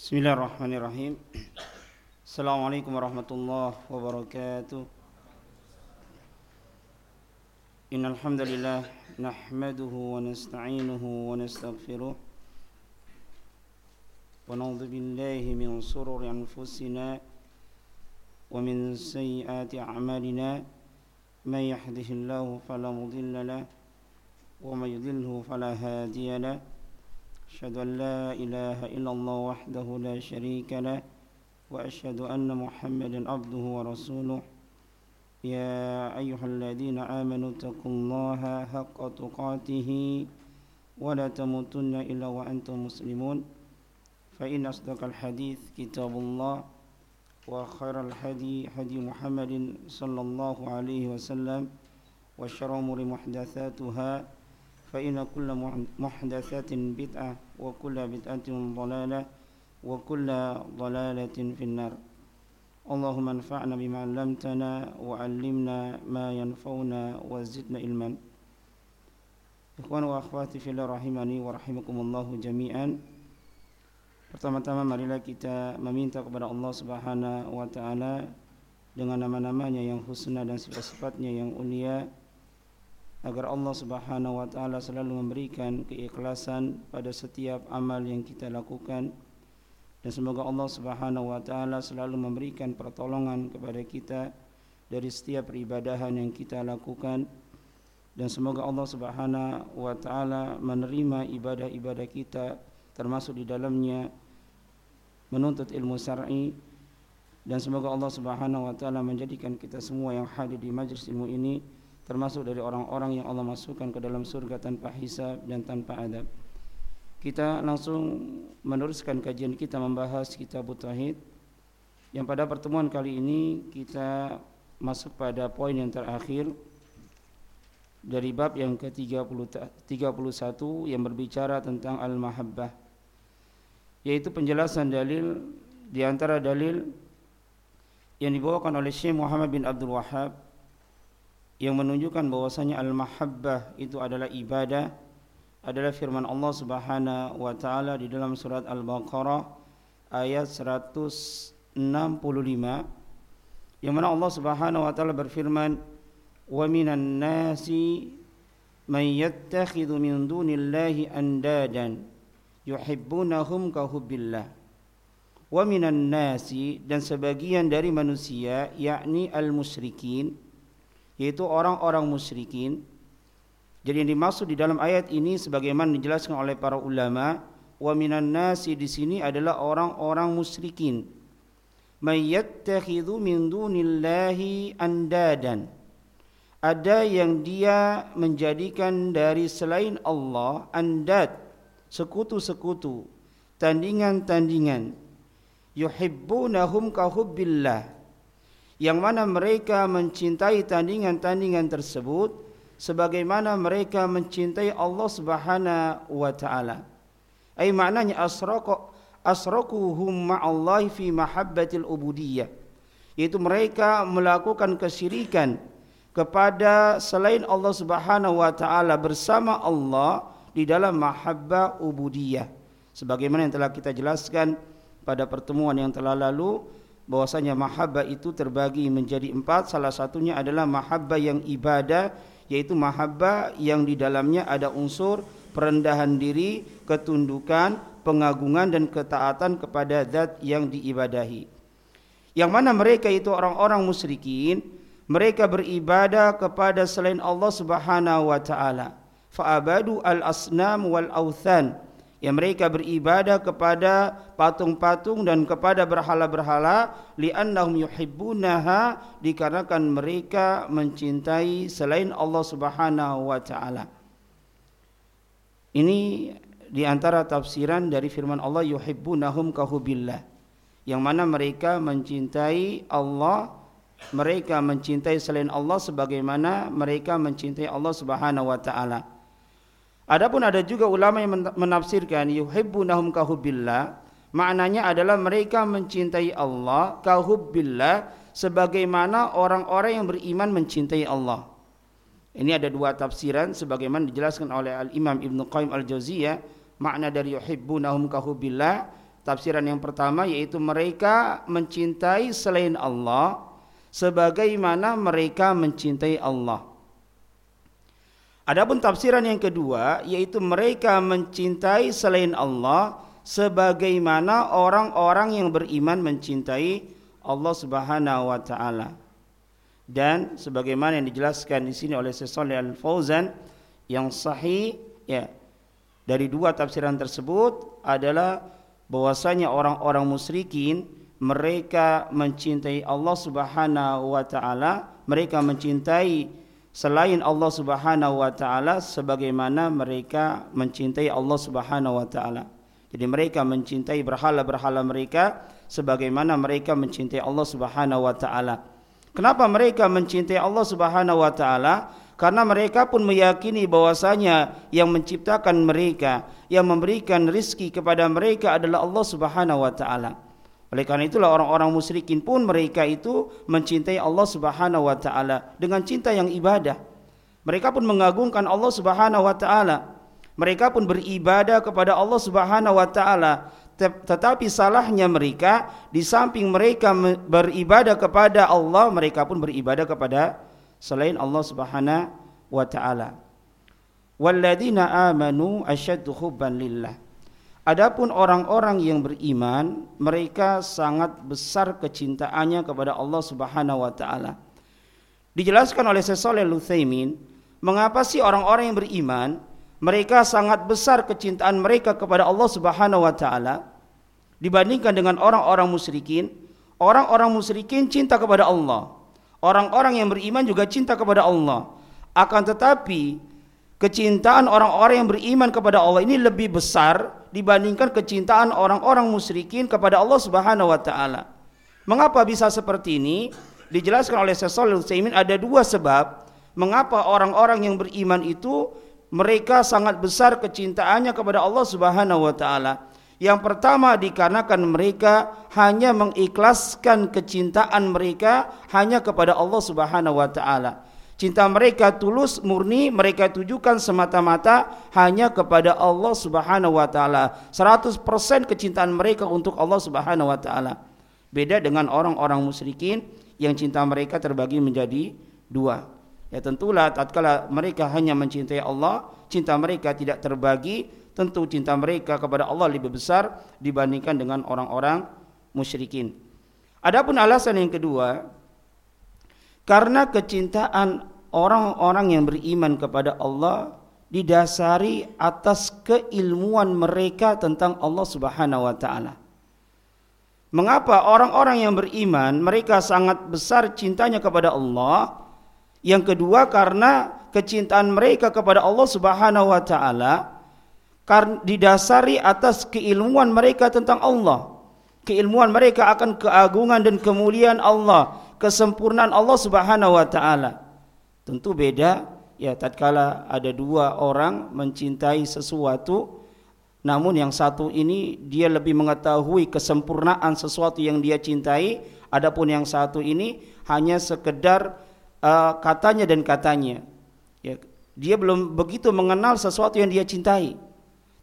بسم الله الرحمن الرحيم السلام عليكم ورحمة الله وبركاته إن الحمد لله نحمده ونستعينه ونستغفره ونعوذ بالله من سرور أنفسنا ومن سيئات أعمالنا من يهده الله فلا مضل له ومن يضله فلا هادي له أشهد أن لا إله إلا الله وحده لا شريك له وأشهد أن محمدا عبده ورسوله. يا أيها الذين آمنوا اتقوا الله حق تقاته ولا تموتن إلا وأنتم مسلمون. فإن أصدق الحديث كتاب الله وخير الهدي هدي محمد صلى الله عليه وسلم وشر الأمور محدثاتها. فإن كل محدثات بدعة وكل بدعة ضلالة وكل ضلالة في النار اللهم انفعنا بما علمتنا وعلمنا ما ينفعنا وزدنا علما Ikhwan wa akhwati fillah rahimani wa rahimakumullahu jami'an Pertama-tama marilah kita meminta kepada Allah Subhanahu wa taala dengan nama-namanya yang husna dan sifat-sifatnya yang ulia agar Allah Subhanahu wa taala selalu memberikan keikhlasan pada setiap amal yang kita lakukan. Dan semoga Allah Subhanahu wa taala selalu memberikan pertolongan kepada kita dari setiap peribadahan yang kita lakukan. Dan semoga Allah Subhanahu wa taala menerima ibadah-ibadah kita termasuk di dalamnya menuntut ilmu syar'i. Dan semoga Allah Subhanahu wa taala menjadikan kita semua yang hadir di majlis ilmu ini termasuk dari orang-orang yang Allah masukkan ke dalam surga tanpa hisab dan tanpa adab. Kita langsung meneruskan kajian kita membahas kitab Tauhid. Yang pada pertemuan kali ini kita masuk pada poin yang terakhir dari bab yang ke-31 yang berbicara tentang al-mahabbah yaitu penjelasan dalil di antara dalil yang dibawakan oleh Syekh Muhammad bin Abdul Wahhab yang menunjukkan bahwasanya al-mahabbah itu adalah ibadah adalah firman Allah Subhanahu wa taala di dalam surat Al-Baqarah ayat 165 yang mana Allah Subhanahu wa taala berfirman wa minan nasi man yattakhidhu min dunillahi andadan yuhibbunahum ka hubbillah. Wa minan nasi dan sebagian dari manusia yakni al-musyrikin yaitu orang-orang musyrikin. Jadi yang dimaksud di dalam ayat ini sebagaimana dijelaskan oleh para ulama, wa minan nasi di sini adalah orang-orang musyrikin. Mayyattakhidhu min dunillahi andadan. Ada yang dia menjadikan dari selain Allah andad, sekutu-sekutu, tandingan-tandingan. Yuhibbunahum kahubbillah yang mana mereka mencintai tandingan-tandingan tersebut sebagaimana mereka mencintai Allah Subhanahu wa taala. Ai maknanya asraqa asraquhum ma'allahi fi mahabbatil ubudiyah. Yaitu mereka melakukan kesyirikan kepada selain Allah Subhanahu wa taala bersama Allah di dalam mahabbah ubudiyah. Sebagaimana yang telah kita jelaskan pada pertemuan yang telah lalu bahwasanya mahabbah itu terbagi menjadi empat. Salah satunya adalah mahabbah yang ibadah yaitu mahabbah yang di dalamnya ada unsur perendahan diri ketundukan pengagungan dan ketaatan kepada zat yang diibadahi. Yang mana mereka itu orang-orang musyrikin mereka beribadah kepada selain Allah Subhanahu wa taala. Fa'abadu al-asnam wal authan yang mereka beribadah kepada patung-patung dan kepada berhala-berhala li'annahum yuhibbunaha dikarenakan mereka mencintai selain Allah Subhanahu wa taala. Ini di antara tafsiran dari firman Allah yuhibbunahum kahubillah yang mana mereka mencintai Allah mereka mencintai selain Allah sebagaimana mereka mencintai Allah Subhanahu wa taala. Adapun ada juga ulama yang menafsirkan yuhibbunahum kahubbillah maknanya adalah mereka mencintai Allah kahubbillah sebagaimana orang-orang yang beriman mencintai Allah. Ini ada dua tafsiran sebagaimana dijelaskan oleh Al-Imam Ibn Qayyim Al-Jauziyah makna dari yuhibbunahum kahubbillah Tafsiran yang pertama yaitu mereka mencintai selain Allah sebagaimana mereka mencintai Allah. Adapun tafsiran yang kedua yaitu mereka mencintai selain Allah sebagaimana orang-orang yang beriman mencintai Allah Subhanahu wa taala. Dan sebagaimana yang dijelaskan di sini oleh Syekh Al-Fauzan yang sahih ya dari dua tafsiran tersebut adalah bahwasanya orang-orang musyrikin mereka mencintai Allah Subhanahu wa taala, mereka mencintai selain Allah Subhanahu wa taala sebagaimana mereka mencintai Allah Subhanahu wa taala. Jadi mereka mencintai berhala-berhala mereka sebagaimana mereka mencintai Allah Subhanahu wa taala. Kenapa mereka mencintai Allah Subhanahu wa taala? Karena mereka pun meyakini bahwasanya yang menciptakan mereka, yang memberikan rizki kepada mereka adalah Allah Subhanahu wa taala. Oleh karena itulah orang-orang musyrikin pun mereka itu mencintai Allah Subhanahu wa taala dengan cinta yang ibadah. Mereka pun mengagungkan Allah Subhanahu wa taala. Mereka pun beribadah kepada Allah Subhanahu wa taala. Tetapi salahnya mereka di samping mereka beribadah kepada Allah, mereka pun beribadah kepada selain Allah Subhanahu wa taala. Walladzina amanu asyaddu hubban lillah. Adapun orang-orang yang beriman, mereka sangat besar kecintaannya kepada Allah Subhanahu wa taala. Dijelaskan oleh Syekh Shalih mengapa sih orang-orang yang beriman mereka sangat besar kecintaan mereka kepada Allah Subhanahu wa taala dibandingkan dengan orang-orang musyrikin. Orang-orang musyrikin cinta kepada Allah. Orang-orang yang beriman juga cinta kepada Allah. Akan tetapi kecintaan orang-orang yang beriman kepada Allah ini lebih besar dibandingkan kecintaan orang-orang musyrikin kepada Allah Subhanahu wa taala. Mengapa bisa seperti ini? Dijelaskan oleh Syekh Shalih ada dua sebab mengapa orang-orang yang beriman itu mereka sangat besar kecintaannya kepada Allah Subhanahu wa taala. Yang pertama dikarenakan mereka hanya mengikhlaskan kecintaan mereka hanya kepada Allah Subhanahu wa taala. Cinta mereka tulus murni mereka tujukan semata-mata hanya kepada Allah Subhanahu wa taala. 100% kecintaan mereka untuk Allah Subhanahu wa taala. Beda dengan orang-orang musyrikin yang cinta mereka terbagi menjadi dua. Ya tentulah tatkala mereka hanya mencintai Allah, cinta mereka tidak terbagi, tentu cinta mereka kepada Allah lebih besar dibandingkan dengan orang-orang musyrikin. Adapun alasan yang kedua, karena kecintaan orang-orang yang beriman kepada Allah didasari atas keilmuan mereka tentang Allah Subhanahu wa taala. Mengapa orang-orang yang beriman mereka sangat besar cintanya kepada Allah? Yang kedua karena kecintaan mereka kepada Allah Subhanahu wa taala didasari atas keilmuan mereka tentang Allah. Keilmuan mereka akan keagungan dan kemuliaan Allah, kesempurnaan Allah Subhanahu wa taala. Tentu beda ya tatkala ada dua orang mencintai sesuatu namun yang satu ini dia lebih mengetahui kesempurnaan sesuatu yang dia cintai adapun yang satu ini hanya sekedar uh, katanya dan katanya. Ya, dia belum begitu mengenal sesuatu yang dia cintai.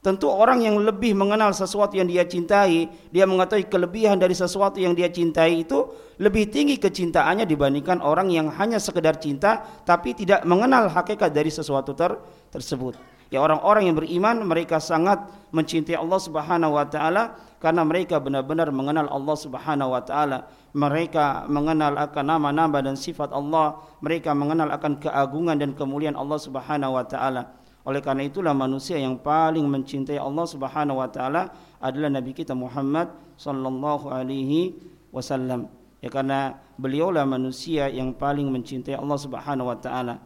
Tentu orang yang lebih mengenal sesuatu yang dia cintai, dia mengetahui kelebihan dari sesuatu yang dia cintai itu lebih tinggi kecintaannya dibandingkan orang yang hanya sekedar cinta tapi tidak mengenal hakikat dari sesuatu ter tersebut. Ya orang-orang yang beriman mereka sangat mencintai Allah Subhanahu wa taala karena mereka benar-benar mengenal Allah Subhanahu wa taala mereka mengenal akan nama-nama dan sifat Allah, mereka mengenal akan keagungan dan kemuliaan Allah Subhanahu wa taala. Oleh karena itulah manusia yang paling mencintai Allah Subhanahu wa taala adalah nabi kita Muhammad sallallahu alaihi wasallam. Ya karena beliaulah manusia yang paling mencintai Allah Subhanahu wa taala.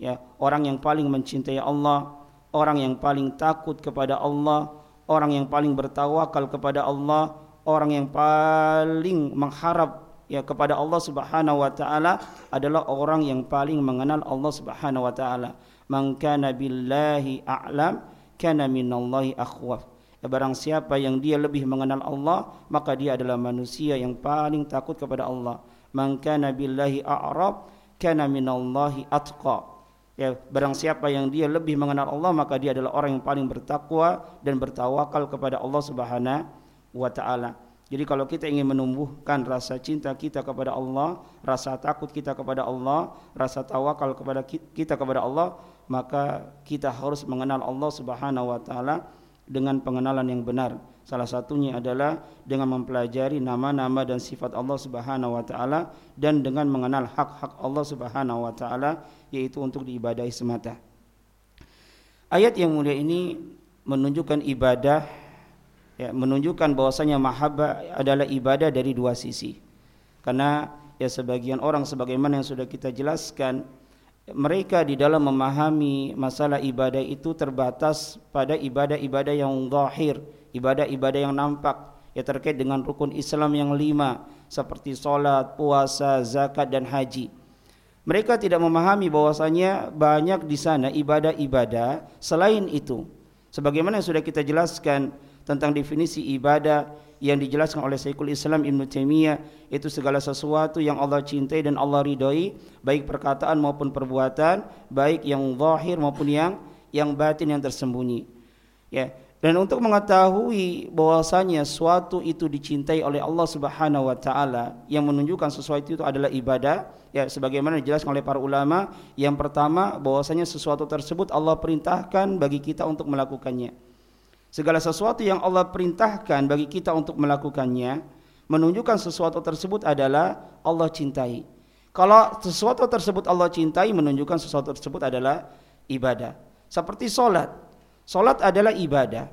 Ya, orang yang paling mencintai Allah, orang yang paling takut kepada Allah, orang yang paling bertawakal kepada Allah, orang yang paling mengharap ya kepada Allah Subhanahu wa taala adalah orang yang paling mengenal Allah Subhanahu wa taala. Man kana billahi a'lam kana minallahi akhwaf. Ya, barang siapa yang dia lebih mengenal Allah, maka dia adalah manusia yang paling takut kepada Allah. Man kana billahi a'rab kana minallahi atqa. Ya, barang siapa yang dia lebih mengenal Allah, maka dia adalah orang yang paling bertakwa dan bertawakal kepada Allah Subhanahu wa taala. Jadi kalau kita ingin menumbuhkan rasa cinta kita kepada Allah, rasa takut kita kepada Allah, rasa tawakal kepada kita kepada Allah, maka kita harus mengenal Allah Subhanahu wa taala dengan pengenalan yang benar. Salah satunya adalah dengan mempelajari nama-nama dan sifat Allah Subhanahu wa taala dan dengan mengenal hak-hak Allah Subhanahu wa taala yaitu untuk diibadahi semata. Ayat yang mulia ini menunjukkan ibadah ya, menunjukkan bahwasanya mahabbah adalah ibadah dari dua sisi. Karena ya sebagian orang sebagaimana yang sudah kita jelaskan mereka di dalam memahami masalah ibadah itu terbatas pada ibadah-ibadah yang zahir, ibadah-ibadah yang nampak ya terkait dengan rukun Islam yang lima seperti salat, puasa, zakat dan haji. Mereka tidak memahami bahwasanya banyak di sana ibadah-ibadah selain itu. Sebagaimana yang sudah kita jelaskan tentang definisi ibadah yang dijelaskan oleh Syekhul Islam Ibn Taimiyah itu segala sesuatu yang Allah cintai dan Allah ridhoi baik perkataan maupun perbuatan baik yang zahir maupun yang yang batin yang tersembunyi. Ya. Dan untuk mengetahui bahwasanya suatu itu dicintai oleh Allah Subhanahu wa taala yang menunjukkan sesuatu itu adalah ibadah ya sebagaimana dijelaskan oleh para ulama yang pertama bahwasanya sesuatu tersebut Allah perintahkan bagi kita untuk melakukannya Segala sesuatu yang Allah perintahkan bagi kita untuk melakukannya menunjukkan sesuatu tersebut adalah Allah cintai. Kalau sesuatu tersebut Allah cintai menunjukkan sesuatu tersebut adalah ibadah. Seperti solat. Solat adalah ibadah.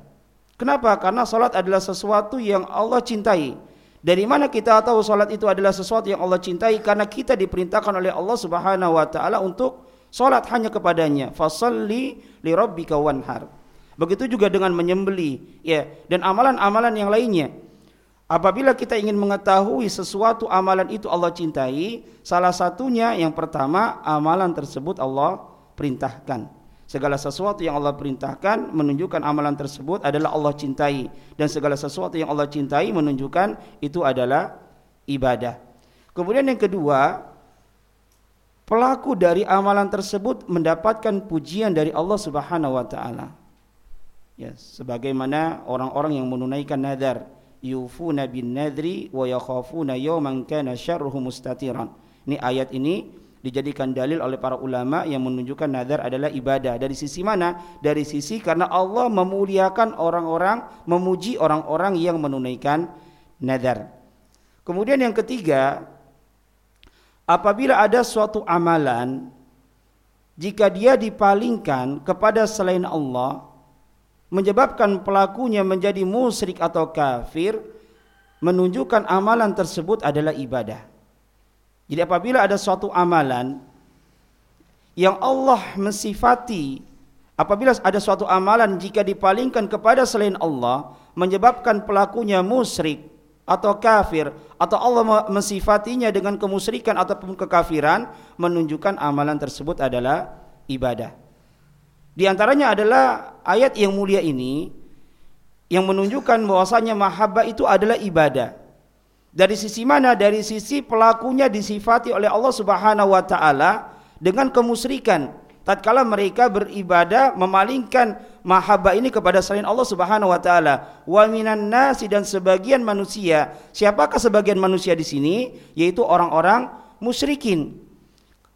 Kenapa? Karena solat adalah sesuatu yang Allah cintai. Dari mana kita tahu solat itu adalah sesuatu yang Allah cintai? Karena kita diperintahkan oleh Allah Subhanahu wa taala untuk solat hanya kepadanya. Fasalli li rabbika wanhar. Begitu juga dengan menyembeli, ya, dan amalan-amalan yang lainnya. Apabila kita ingin mengetahui sesuatu amalan itu Allah cintai, salah satunya yang pertama amalan tersebut Allah perintahkan. Segala sesuatu yang Allah perintahkan menunjukkan amalan tersebut adalah Allah cintai dan segala sesuatu yang Allah cintai menunjukkan itu adalah ibadah. Kemudian yang kedua, pelaku dari amalan tersebut mendapatkan pujian dari Allah Subhanahu wa taala ya sebagaimana orang-orang yang menunaikan nadar yufuna bin nadri wa yakhafuna yawman kana syarruhu mustatiran. Ini ayat ini dijadikan dalil oleh para ulama yang menunjukkan nadar adalah ibadah. Dari sisi mana? Dari sisi karena Allah memuliakan orang-orang memuji orang-orang yang menunaikan nadar kemudian yang ketiga apabila ada suatu amalan jika dia dipalingkan kepada selain Allah menyebabkan pelakunya menjadi musyrik atau kafir menunjukkan amalan tersebut adalah ibadah. Jadi apabila ada suatu amalan yang Allah mensifati apabila ada suatu amalan jika dipalingkan kepada selain Allah menyebabkan pelakunya musyrik atau kafir atau Allah mensifatinya dengan kemusyrikan ataupun kekafiran menunjukkan amalan tersebut adalah ibadah. Di antaranya adalah ayat yang mulia ini yang menunjukkan bahwasanya mahabbah itu adalah ibadah. Dari sisi mana? Dari sisi pelakunya disifati oleh Allah Subhanahu wa taala dengan kemusyrikan. Tatkala mereka beribadah memalingkan mahabbah ini kepada selain Allah Subhanahu wa taala. Wa minan nasi dan sebagian manusia. Siapakah sebagian manusia di sini? Yaitu orang-orang musyrikin.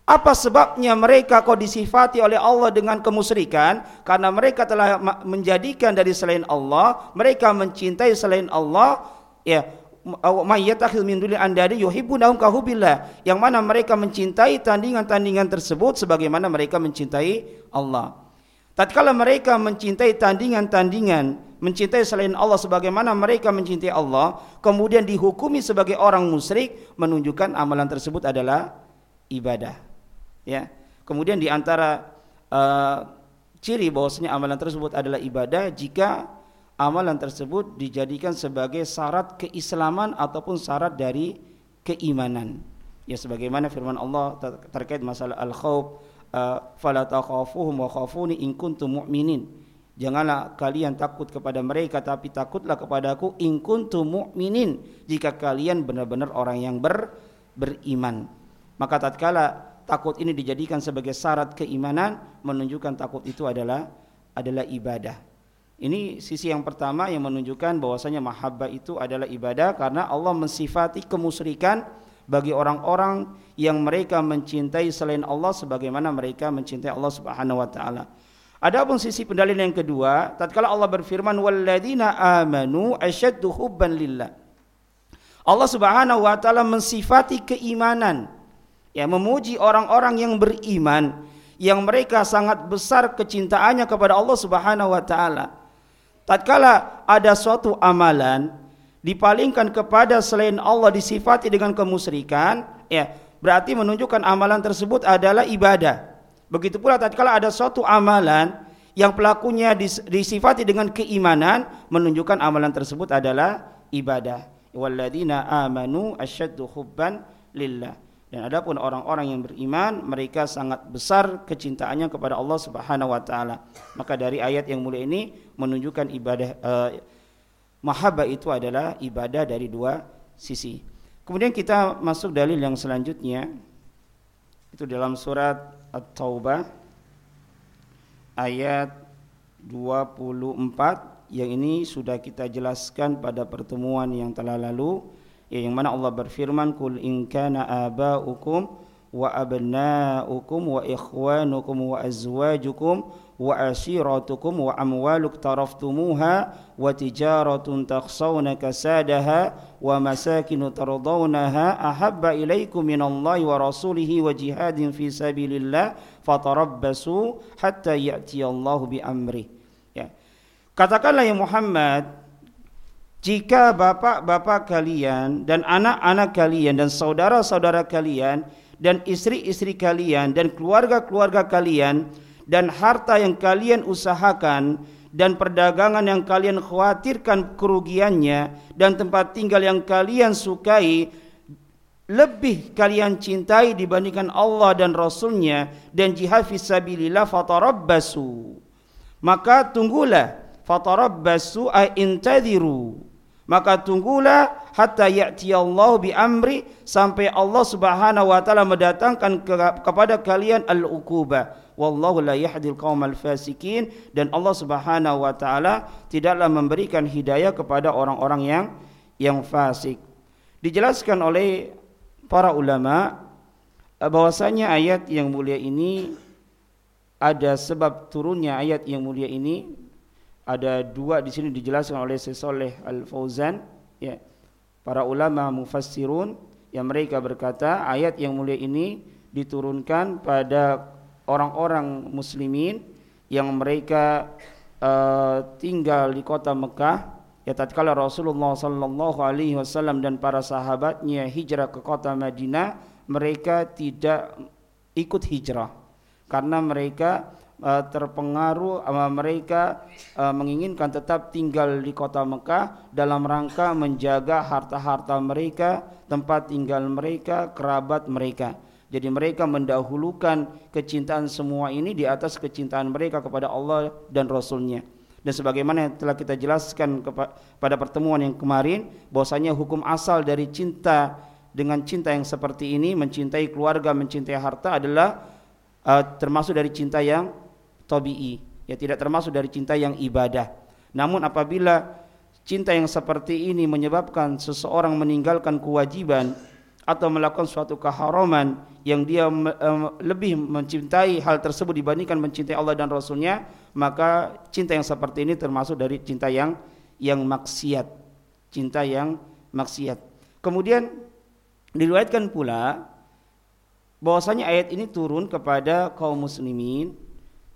Apa sebabnya mereka kok disifati oleh Allah dengan kemusyrikan? Karena mereka telah menjadikan dari selain Allah, mereka mencintai selain Allah, ya mayyattakhidhu min duni andadi yuhibbunahum kahubillah yang mana mereka mencintai tandingan-tandingan tersebut sebagaimana mereka mencintai Allah. Tatkala mereka mencintai tandingan-tandingan, mencintai selain Allah sebagaimana mereka mencintai Allah, kemudian dihukumi sebagai orang musyrik, menunjukkan amalan tersebut adalah ibadah ya. Kemudian di antara uh, ciri bahwasanya amalan tersebut adalah ibadah jika amalan tersebut dijadikan sebagai syarat keislaman ataupun syarat dari keimanan. Ya sebagaimana firman Allah ter terkait masalah al-khauf uh, fala takhafuhum wa khafuni in kuntum mu'minin. Janganlah kalian takut kepada mereka tapi takutlah kepadaku in kuntum mu'minin jika kalian benar-benar orang yang ber beriman. Maka tatkala takut ini dijadikan sebagai syarat keimanan menunjukkan takut itu adalah adalah ibadah Ini sisi yang pertama yang menunjukkan bahwasanya mahabbah itu adalah ibadah karena Allah mensifati kemusyrikan bagi orang-orang yang mereka mencintai selain Allah sebagaimana mereka mencintai Allah Subhanahu wa taala. Adapun sisi pendalilan yang kedua, tatkala Allah berfirman walladzina amanu asyaddu hubban lillah. Allah Subhanahu wa taala mensifati keimanan. Ya, memuji orang-orang yang beriman yang mereka sangat besar kecintaannya kepada Allah Subhanahu wa taala. Tatkala ada suatu amalan dipalingkan kepada selain Allah disifati dengan kemusyrikan, ya, berarti menunjukkan amalan tersebut adalah ibadah. Begitu pula tatkala ada suatu amalan yang pelakunya disifati dengan keimanan, menunjukkan amalan tersebut adalah ibadah. Walladzina amanu asyaddu hubban lillah. Dan adapun orang-orang yang beriman, mereka sangat besar kecintaannya kepada Allah Subhanahu wa taala. Maka dari ayat yang mulia ini menunjukkan ibadah uh, mahabbah itu adalah ibadah dari dua sisi. Kemudian kita masuk dalil yang selanjutnya itu dalam surat At-Taubah ayat 24 yang ini sudah kita jelaskan pada pertemuan yang telah lalu yang mana Allah berfirman kul in kana aba'ukum wa abna'ukum wa ikhwanukum wa azwajukum wa ashiratukum wa amwaluk taraftumuha wa tijaratun takhsawna kasadaha wa masakinu tardawnaha ahabba ilaikum minallahi wa rasulihi wa jihadin fi sabilillah fatarabbasu hatta ya'tiyallahu bi amri ya katakanlah ya Muhammad jika bapak-bapak kalian dan anak-anak kalian dan saudara-saudara kalian dan istri-istri kalian dan keluarga-keluarga kalian dan harta yang kalian usahakan dan perdagangan yang kalian khawatirkan kerugiannya dan tempat tinggal yang kalian sukai lebih kalian cintai dibandingkan Allah dan Rasulnya dan jihad fisabilillah fatarabbasu. Maka tunggulah fatarabbasu ay intadiru maka tunggulah hatta Allah bi amri sampai Allah Subhanahu wa taala mendatangkan ke, kepada kalian al-uquba. Wallahu la yahdil qaumal fasikin. Dan Allah Subhanahu wa taala tidaklah memberikan hidayah kepada orang-orang yang yang fasik. Dijelaskan oleh para ulama bahwasanya ayat yang mulia ini ada sebab turunnya ayat yang mulia ini ada dua di sini dijelaskan oleh Syekh Al Fauzan ya. Para ulama mufassirun yang mereka berkata ayat yang mulia ini diturunkan pada orang-orang muslimin yang mereka uh, tinggal di kota Mekah. Ya tatkala Rasulullah sallallahu alaihi wasallam dan para sahabatnya hijrah ke kota Madinah mereka tidak ikut hijrah. Karena mereka uh, terpengaruh uh, mereka uh, menginginkan tetap tinggal di kota Mekah dalam rangka menjaga harta-harta mereka, tempat tinggal mereka, kerabat mereka. Jadi mereka mendahulukan kecintaan semua ini di atas kecintaan mereka kepada Allah dan Rasulnya. Dan sebagaimana yang telah kita jelaskan pada pertemuan yang kemarin, bahwasanya hukum asal dari cinta dengan cinta yang seperti ini, mencintai keluarga, mencintai harta adalah uh, termasuk dari cinta yang tabii, ya tidak termasuk dari cinta yang ibadah. Namun apabila cinta yang seperti ini menyebabkan seseorang meninggalkan kewajiban atau melakukan suatu keharaman yang dia lebih mencintai hal tersebut dibandingkan mencintai Allah dan Rasulnya maka cinta yang seperti ini termasuk dari cinta yang yang maksiat. Cinta yang maksiat. Kemudian diriwayatkan pula bahwasanya ayat ini turun kepada kaum muslimin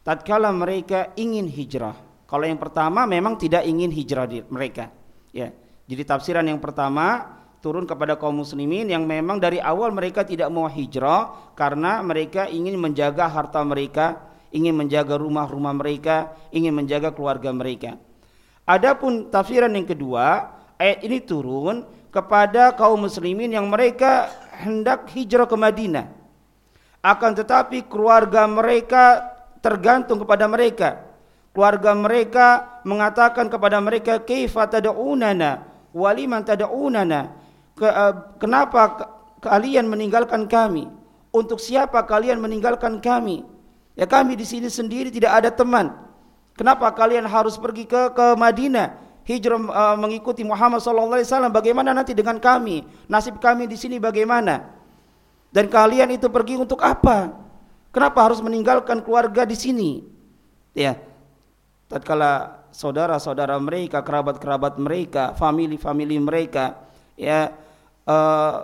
tatkala mereka ingin hijrah. Kalau yang pertama memang tidak ingin hijrah di mereka. Ya. Jadi tafsiran yang pertama turun kepada kaum muslimin yang memang dari awal mereka tidak mau hijrah karena mereka ingin menjaga harta mereka, ingin menjaga rumah-rumah mereka, ingin menjaga keluarga mereka. Adapun tafsiran yang kedua, ayat ini turun kepada kaum muslimin yang mereka hendak hijrah ke Madinah. Akan tetapi keluarga mereka tergantung kepada mereka. Keluarga mereka mengatakan kepada mereka, "Kaifa tad'unana wa liman tad'unana?" Eh, kenapa kalian meninggalkan kami? Untuk siapa kalian meninggalkan kami? Ya kami di sini sendiri tidak ada teman. Kenapa kalian harus pergi ke ke Madinah? Hijrah uh, mengikuti Muhammad sallallahu alaihi wasallam. Bagaimana nanti dengan kami? Nasib kami di sini bagaimana? Dan kalian itu pergi untuk apa? Kenapa harus meninggalkan keluarga di sini? Ya. Tatkala saudara-saudara mereka, kerabat-kerabat mereka, famili-famili mereka ya uh,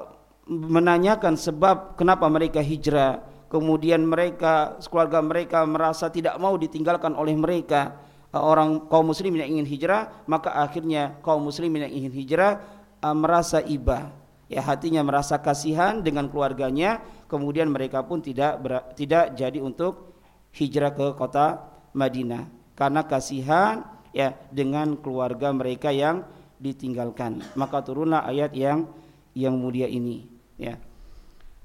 menanyakan sebab kenapa mereka hijrah kemudian mereka keluarga mereka merasa tidak mau ditinggalkan oleh mereka uh, orang kaum muslimin yang ingin hijrah maka akhirnya kaum muslimin yang ingin hijrah uh, merasa iba ya hatinya merasa kasihan dengan keluarganya kemudian mereka pun tidak ber, tidak jadi untuk hijrah ke kota Madinah. Karena kasihan ya dengan keluarga mereka yang ditinggalkan. Maka turunlah ayat yang yang mulia ini ya.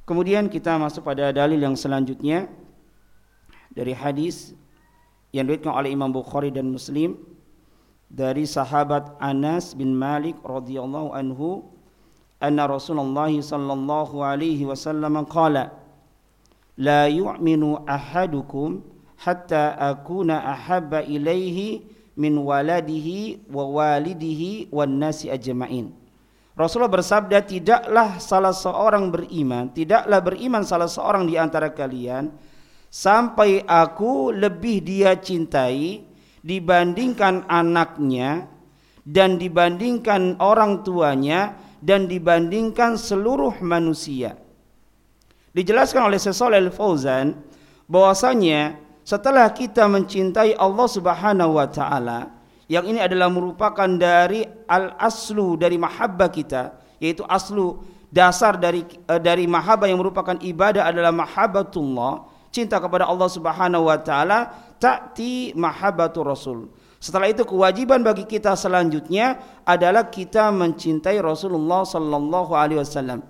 Kemudian kita masuk pada dalil yang selanjutnya dari hadis yang diriwayatkan oleh Imam Bukhari dan Muslim dari sahabat Anas bin Malik radhiyallahu anhu anna Rasulullah sallallahu alaihi wasallam qala la yu'minu ahadukum hatta akuna ahabba ilaihi min waladihi wa walidihi wan nasi ajma'in. Rasulullah bersabda, tidaklah salah seorang beriman, tidaklah beriman salah seorang di antara kalian sampai aku lebih dia cintai dibandingkan anaknya dan dibandingkan orang tuanya dan dibandingkan seluruh manusia. Dijelaskan oleh Syekh Al-Fauzan bahwasanya setelah kita mencintai Allah Subhanahu wa taala, yang ini adalah merupakan dari al aslu dari mahabbah kita yaitu aslu dasar dari uh, dari mahabbah yang merupakan ibadah adalah mahabbatullah cinta kepada Allah Subhanahu wa taala ta'ti mahabbatu rasul setelah itu kewajiban bagi kita selanjutnya adalah kita mencintai Rasulullah sallallahu alaihi wasallam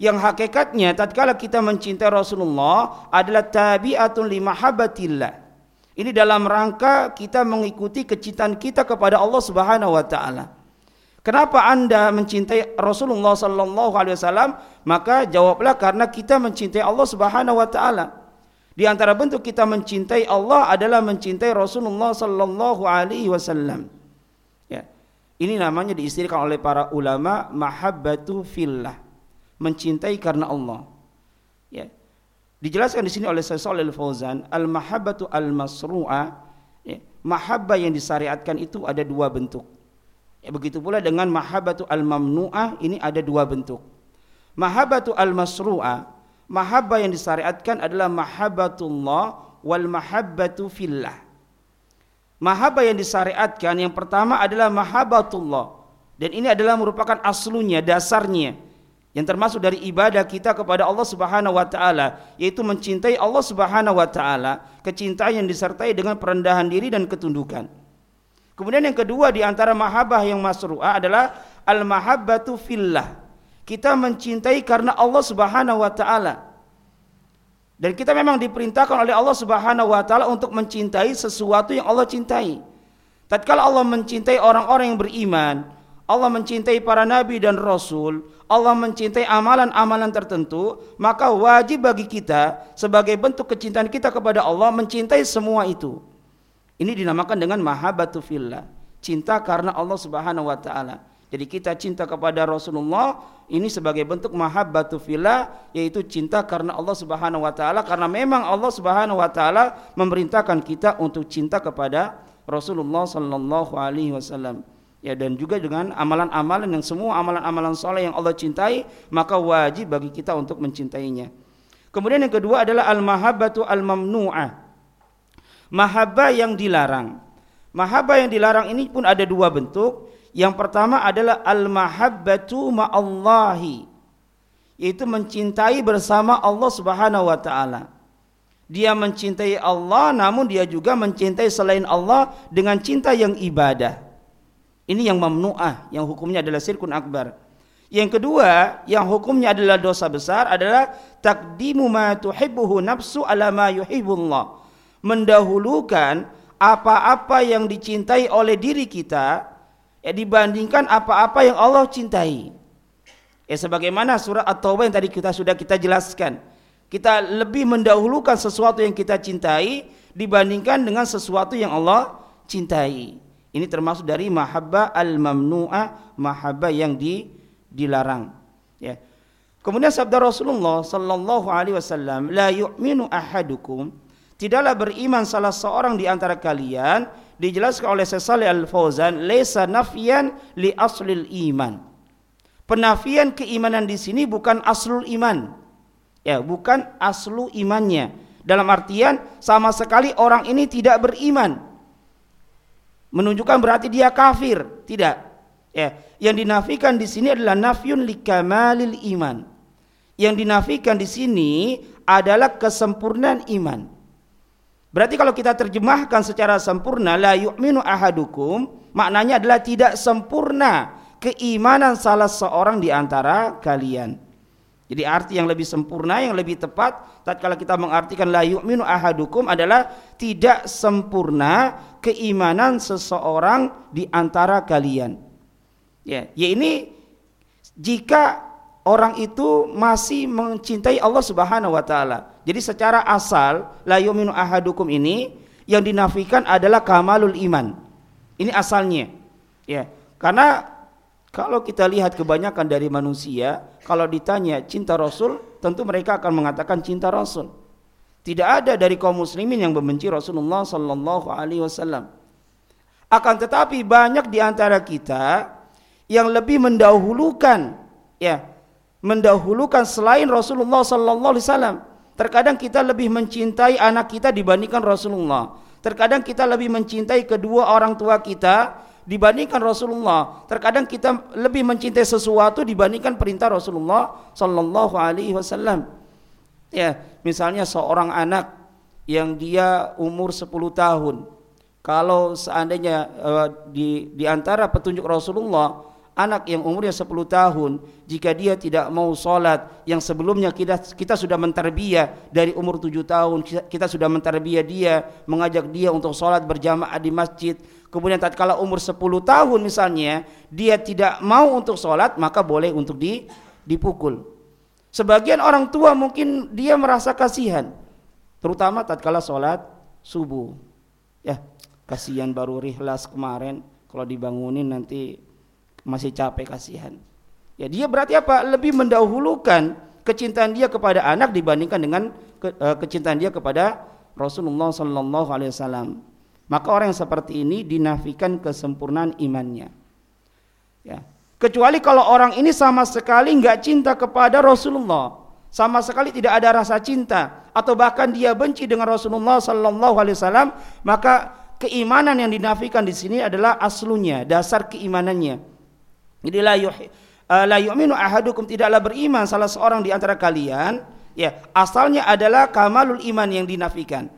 yang hakikatnya tatkala kita mencintai Rasulullah adalah tabi'atun li mahabbatillah ini dalam rangka kita mengikuti kecintaan kita kepada Allah Subhanahu wa taala. Kenapa Anda mencintai Rasulullah sallallahu alaihi wasallam? Maka jawablah karena kita mencintai Allah Subhanahu wa taala. Di antara bentuk kita mencintai Allah adalah mencintai Rasulullah sallallahu alaihi wasallam. Ya. Ini namanya diistilahkan oleh para ulama mahabbatu fillah. Mencintai karena Allah. Ya. Dijelaskan di sini oleh Syekh Shalal Fauzan, al-mahabbatu al-masru'a, ya, mahabbah yang disyariatkan itu ada dua bentuk. Ya, begitu pula dengan mahabbatu al-mamnu'ah ini ada dua bentuk. Mahabbatu al-masru'a, mahabbah yang disyariatkan adalah mahabbatullah wal mahabbatu fillah. Mahabbah yang disyariatkan yang pertama adalah mahabbatullah dan ini adalah merupakan aslunya, dasarnya yang termasuk dari ibadah kita kepada Allah Subhanahu wa taala yaitu mencintai Allah Subhanahu wa taala, kecintaan yang disertai dengan perendahan diri dan ketundukan. Kemudian yang kedua di antara mahabbah yang masru'ah adalah al-mahabbatu fillah. Kita mencintai karena Allah Subhanahu wa taala. Dan kita memang diperintahkan oleh Allah Subhanahu wa taala untuk mencintai sesuatu yang Allah cintai. Tatkala Allah mencintai orang-orang yang beriman, Allah mencintai para nabi dan rasul, Allah mencintai amalan-amalan tertentu, maka wajib bagi kita sebagai bentuk kecintaan kita kepada Allah mencintai semua itu. Ini dinamakan dengan mahabbatu fillah, cinta karena Allah Subhanahu wa taala. Jadi kita cinta kepada Rasulullah ini sebagai bentuk mahabbatu fillah yaitu cinta karena Allah Subhanahu wa taala. Karena memang Allah Subhanahu wa taala memerintahkan kita untuk cinta kepada Rasulullah sallallahu alaihi wasallam. Ya dan juga dengan amalan-amalan yang semua amalan-amalan soleh yang Allah cintai maka wajib bagi kita untuk mencintainya. Kemudian yang kedua adalah al-mahabbatu al-mamnu'ah. Mahabbah yang dilarang. Mahabbah yang dilarang ini pun ada dua bentuk yang pertama adalah al-mahabbatu ma'allahi yaitu mencintai bersama Allah Subhanahu wa taala dia mencintai Allah namun dia juga mencintai selain Allah dengan cinta yang ibadah ini yang mamnu'ah, yang hukumnya adalah sirkun akbar. Yang kedua, yang hukumnya adalah dosa besar adalah takdimu ma tuhibbuhu nafsu ala ma yuhibbullah. Mendahulukan apa-apa yang dicintai oleh diri kita ya dibandingkan apa-apa yang Allah cintai. Ya sebagaimana surah At-Taubah yang tadi kita sudah kita jelaskan. Kita lebih mendahulukan sesuatu yang kita cintai dibandingkan dengan sesuatu yang Allah cintai. Ini termasuk dari mahabbah al-mamnu'ah, mahabbah yang di, dilarang. Ya. Kemudian sabda Rasulullah sallallahu alaihi wasallam, "La yu'minu ahadukum" Tidaklah beriman salah seorang di antara kalian dijelaskan oleh Syekh Al-Fauzan, "Laisa nafyan li aslil iman." Penafian keimanan di sini bukan aslul iman. Ya, bukan aslu imannya. Dalam artian sama sekali orang ini tidak beriman menunjukkan berarti dia kafir. Tidak. Ya, yang dinafikan di sini adalah nafyun likamalil iman. Yang dinafikan di sini adalah kesempurnaan iman. Berarti kalau kita terjemahkan secara sempurna la yu'minu ahadukum, maknanya adalah tidak sempurna keimanan salah seorang di antara kalian. Jadi arti yang lebih sempurna, yang lebih tepat tatkala kita mengartikan la yu'minu ahadukum adalah tidak sempurna keimanan seseorang di antara kalian. Ya, ya ini jika orang itu masih mencintai Allah Subhanahu wa taala. Jadi secara asal la yu'minu ahadukum ini yang dinafikan adalah kamalul iman. Ini asalnya. Ya, karena kalau kita lihat kebanyakan dari manusia, kalau ditanya cinta Rasul, tentu mereka akan mengatakan cinta Rasul. Tidak ada dari kaum muslimin yang membenci Rasulullah sallallahu alaihi wasallam. Akan tetapi banyak di antara kita yang lebih mendahulukan ya, mendahulukan selain Rasulullah sallallahu alaihi wasallam. Terkadang kita lebih mencintai anak kita dibandingkan Rasulullah. Terkadang kita lebih mencintai kedua orang tua kita dibandingkan Rasulullah. Terkadang kita lebih mencintai sesuatu dibandingkan perintah Rasulullah sallallahu alaihi wasallam. Ya, misalnya seorang anak yang dia umur 10 tahun. Kalau seandainya uh, di di antara petunjuk Rasulullah anak yang umurnya 10 tahun jika dia tidak mau sholat yang sebelumnya kita kita sudah menterbiah dari umur 7 tahun kita, sudah menterbiah dia mengajak dia untuk sholat berjamaah di masjid. Kemudian tatkala umur 10 tahun misalnya dia tidak mau untuk sholat maka boleh untuk di, dipukul. Sebagian orang tua mungkin dia merasa kasihan terutama tatkala sholat subuh. Ya kasihan baru rihlas kemarin kalau dibangunin nanti masih capek kasihan. Ya dia berarti apa? Lebih mendahulukan kecintaan dia kepada anak dibandingkan dengan ke, uh, kecintaan dia kepada Rasulullah sallallahu alaihi wasallam. Maka orang yang seperti ini dinafikan kesempurnaan imannya. Ya. Kecuali kalau orang ini sama sekali nggak cinta kepada Rasulullah, sama sekali tidak ada rasa cinta atau bahkan dia benci dengan Rasulullah sallallahu alaihi wasallam, maka keimanan yang dinafikan di sini adalah aslunya, dasar keimanannya. Jadi la uh, la yu'minu ahadukum tidaklah beriman salah seorang di antara kalian ya asalnya adalah kamalul iman yang dinafikan.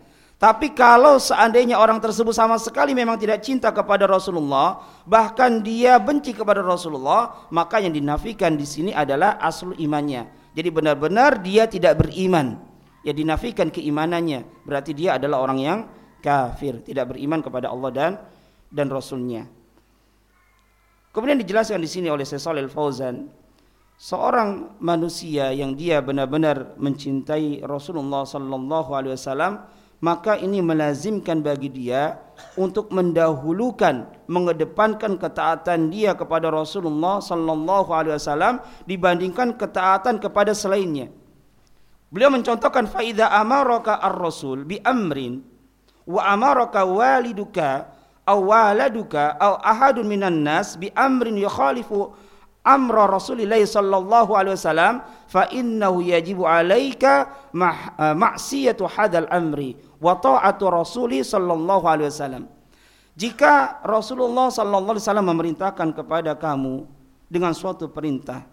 Tapi kalau seandainya orang tersebut sama sekali memang tidak cinta kepada Rasulullah, bahkan dia benci kepada Rasulullah, maka yang dinafikan di sini adalah asal imannya. Jadi benar-benar dia tidak beriman. Ya dinafikan keimanannya, berarti dia adalah orang yang kafir, tidak beriman kepada Allah dan dan Rasulnya. Kemudian dijelaskan di sini oleh Syekh Fauzan, seorang manusia yang dia benar-benar mencintai Rasulullah sallallahu alaihi wasallam, maka ini melazimkan bagi dia untuk mendahulukan, mengedepankan ketaatan dia kepada Rasulullah sallallahu alaihi wasallam dibandingkan ketaatan kepada selainnya. Beliau mencontohkan faida amaraka ar-rasul bi amrin wa amaraka waliduka aw waladuka aw ahadun minan nas bi amrin yukhalifu amra Rasulillah sallallahu alaihi wasallam fa innahu yajibu alaika eh, ma'siyatu hadal amri wa ta'atu Rasuli sallallahu alaihi wasallam. Jika Rasulullah sallallahu alaihi wasallam memerintahkan kepada kamu dengan suatu perintah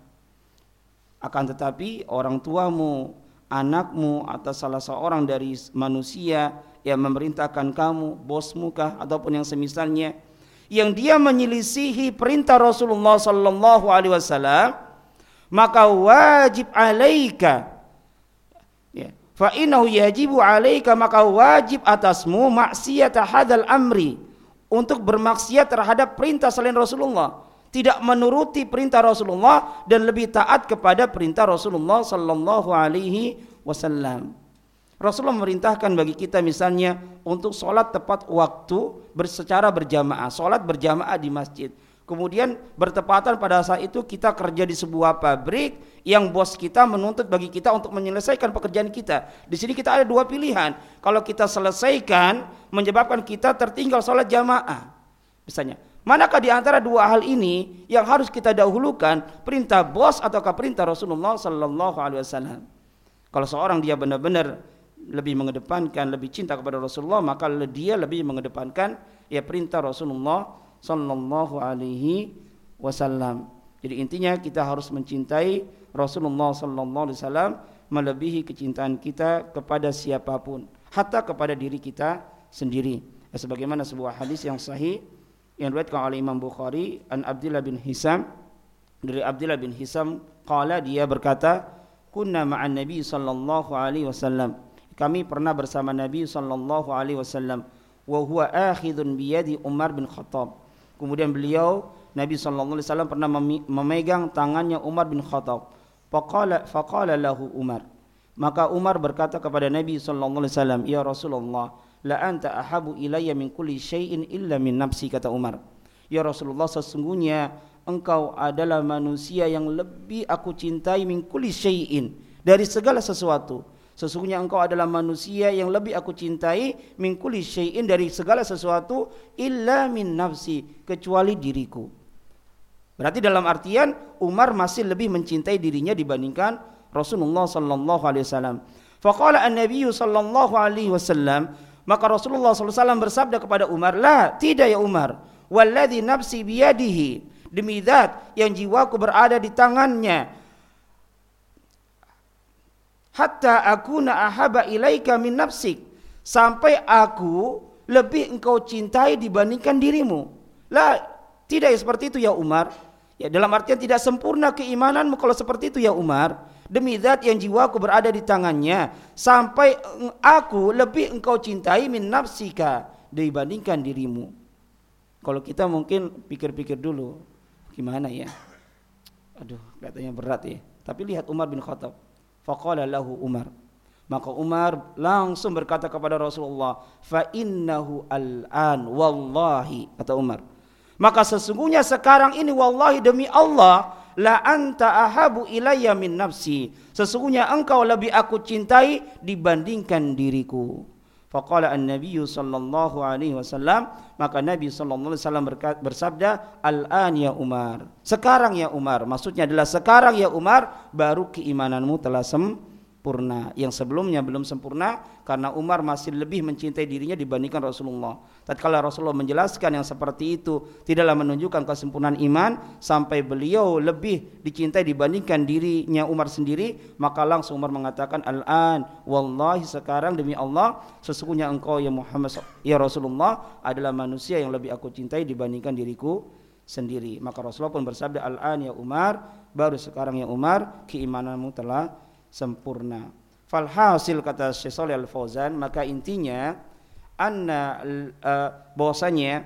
akan tetapi orang tuamu, anakmu atau salah seorang dari manusia yang memerintahkan kamu, bosmu kah ataupun yang semisalnya yang dia menyelisihi perintah Rasulullah sallallahu alaihi wasallam maka wajib alaika. Ya fa innahu yajibu alaika maka wajib atasmu maksiat hadal amri untuk bermaksiat terhadap perintah selain Rasulullah. Tidak menuruti perintah Rasulullah dan lebih taat kepada perintah Rasulullah sallallahu alaihi wasallam Rasulullah memerintahkan bagi kita misalnya untuk sholat tepat waktu secara berjamaah, sholat berjamaah di masjid. Kemudian bertepatan pada saat itu kita kerja di sebuah pabrik yang bos kita menuntut bagi kita untuk menyelesaikan pekerjaan kita. Di sini kita ada dua pilihan. Kalau kita selesaikan menyebabkan kita tertinggal sholat jamaah. Misalnya, manakah di antara dua hal ini yang harus kita dahulukan, perintah bos ataukah perintah Rasulullah sallallahu alaihi wasallam? Kalau seorang dia benar-benar lebih mengedepankan, lebih cinta kepada Rasulullah, maka dia lebih mengedepankan ya perintah Rasulullah sallallahu alaihi wasallam. Jadi intinya kita harus mencintai Rasulullah sallallahu alaihi wasallam melebihi kecintaan kita kepada siapa pun, hatta kepada diri kita sendiri. Ya, sebagaimana sebuah hadis yang sahih yang diriwayatkan oleh Imam Bukhari an Abdullah bin Hisam dari Abdullah bin Hisam qala dia berkata kunna ma'an nabi sallallahu alaihi wasallam kami pernah bersama Nabi sallallahu alaihi wasallam wa huwa akhidun biyadi Umar bin Khattab. Kemudian beliau Nabi sallallahu alaihi wasallam pernah memegang tangannya Umar bin Khattab. Faqala faqala lahu Umar. Maka Umar berkata kepada Nabi sallallahu alaihi wasallam, "Ya Rasulullah, la anta ahabu ilayya min kulli syai'in illa min nafsi," kata Umar. Ya Rasulullah, sesungguhnya engkau adalah manusia yang lebih aku cintai min kulli syai'in dari segala sesuatu Sesungguhnya engkau adalah manusia yang lebih aku cintai min syai'in dari segala sesuatu illa min nafsi kecuali diriku. Berarti dalam artian Umar masih lebih mencintai dirinya dibandingkan Rasulullah sallallahu alaihi wasallam. Faqala an-nabiy sallallahu alaihi wasallam maka Rasulullah wasallam bersabda kepada Umar, "La, tidak ya Umar. Walladhi nafsi biyadihi." Demi zat yang jiwaku berada di tangannya hatta aku ahaba ilaika min nafsik sampai aku lebih engkau cintai dibandingkan dirimu. Lah, tidak ya seperti itu ya Umar. Ya dalam artian tidak sempurna keimananmu kalau seperti itu ya Umar. Demi zat yang jiwaku berada di tangannya sampai aku lebih engkau cintai min nafsika dibandingkan dirimu. Kalau kita mungkin pikir-pikir dulu gimana ya? Aduh, katanya berat ya. Tapi lihat Umar bin Khattab Faqala lahu Umar. Maka Umar langsung berkata kepada Rasulullah, "Fa innahu al-an wallahi," kata Umar. Maka sesungguhnya sekarang ini wallahi demi Allah, la anta ahabu ilayya min nafsi. Sesungguhnya engkau lebih aku cintai dibandingkan diriku. Faqala an-nabiy sallallahu alaihi wasallam, maka Nabi sallallahu alaihi wasallam bersabda, "Al-an ya Umar." Sekarang ya Umar, maksudnya adalah sekarang ya Umar baru keimananmu telah sempurna. Yang sebelumnya belum sempurna karena Umar masih lebih mencintai dirinya dibandingkan Rasulullah. Tatkala Rasulullah menjelaskan yang seperti itu tidaklah menunjukkan kesempurnaan iman sampai beliau lebih dicintai dibandingkan dirinya Umar sendiri, maka langsung Umar mengatakan al-an wallahi sekarang demi Allah sesungguhnya engkau ya Muhammad ya Rasulullah adalah manusia yang lebih aku cintai dibandingkan diriku sendiri. Maka Rasulullah pun bersabda al-an ya Umar, baru sekarang ya Umar keimananmu telah sempurna. Falhasil kata Syekh Shalih Al Fauzan, maka intinya anna uh, bahwasanya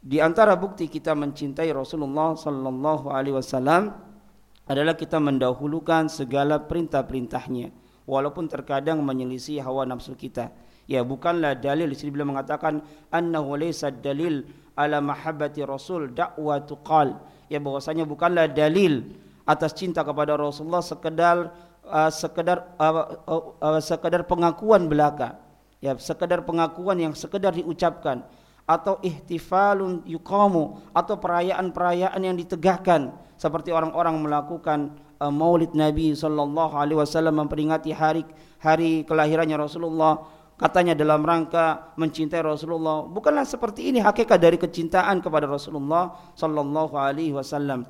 di antara bukti kita mencintai Rasulullah sallallahu alaihi wasallam adalah kita mendahulukan segala perintah-perintahnya walaupun terkadang menyelisih hawa nafsu kita. Ya, bukanlah dalil di sini beliau mengatakan annahu laysa dalil ala mahabbati Rasul da'watu qal. Ya bahwasanya bukanlah dalil atas cinta kepada Rasulullah sekedar uh, sekedar uh, uh, uh, sekedar pengakuan belaka. Ya sekedar pengakuan yang sekedar diucapkan. Atau ihtifalun yuqamu. Atau perayaan-perayaan yang ditegakkan seperti orang-orang melakukan uh, Maulid Nabi sallallahu alaihi wasallam memperingati hari hari kelahirannya Rasulullah. Katanya dalam rangka mencintai Rasulullah. Bukanlah seperti ini hakikat dari kecintaan kepada Rasulullah sallallahu alaihi wasallam.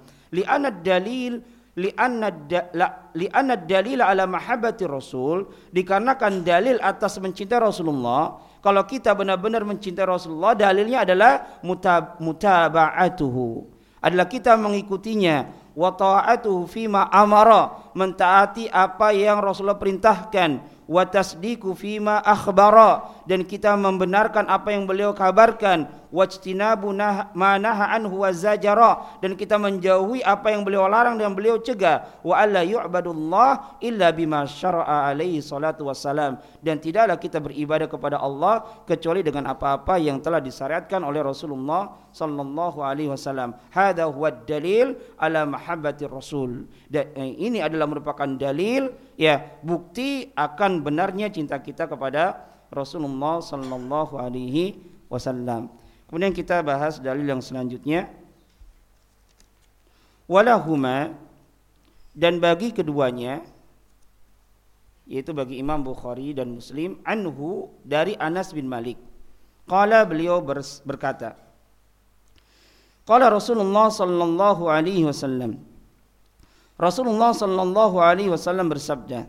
Dalil li'anna dalil ala mahabbati Rasul dikarenakan dalil atas mencintai Rasulullah kalau kita benar-benar mencintai Rasulullah dalilnya adalah mutab, mutaba'atuhu. Adalah kita mengikutinya. Wa ta'atuhu fima amara mentaati apa yang Rasulullah perintahkan. Wa tasdiku fima akhbara dan kita membenarkan apa yang beliau kabarkan. Wajtinabu ma naha anhu wa zajara. Dan kita menjauhi apa yang beliau larang dan beliau cegah. Wa alla yu'badullah illa bima syara'a alaihi salatu wassalam. Dan tidaklah kita beribadah kepada Allah kecuali dengan apa-apa yang telah disyariatkan oleh Rasulullah sallallahu alaihi wasallam. Hadha huwa dalil ala mahabbati rasul. Dan eh, ini adalah merupakan dalil ya bukti akan benarnya cinta kita kepada Rasulullah sallallahu alaihi wasallam. Kemudian kita bahas dalil yang selanjutnya. Walahuma dan bagi keduanya yaitu bagi Imam Bukhari dan Muslim anhu dari Anas bin Malik. Qala beliau berkata Qala Rasulullah sallallahu alaihi wasallam Rasulullah sallallahu alaihi wasallam bersabda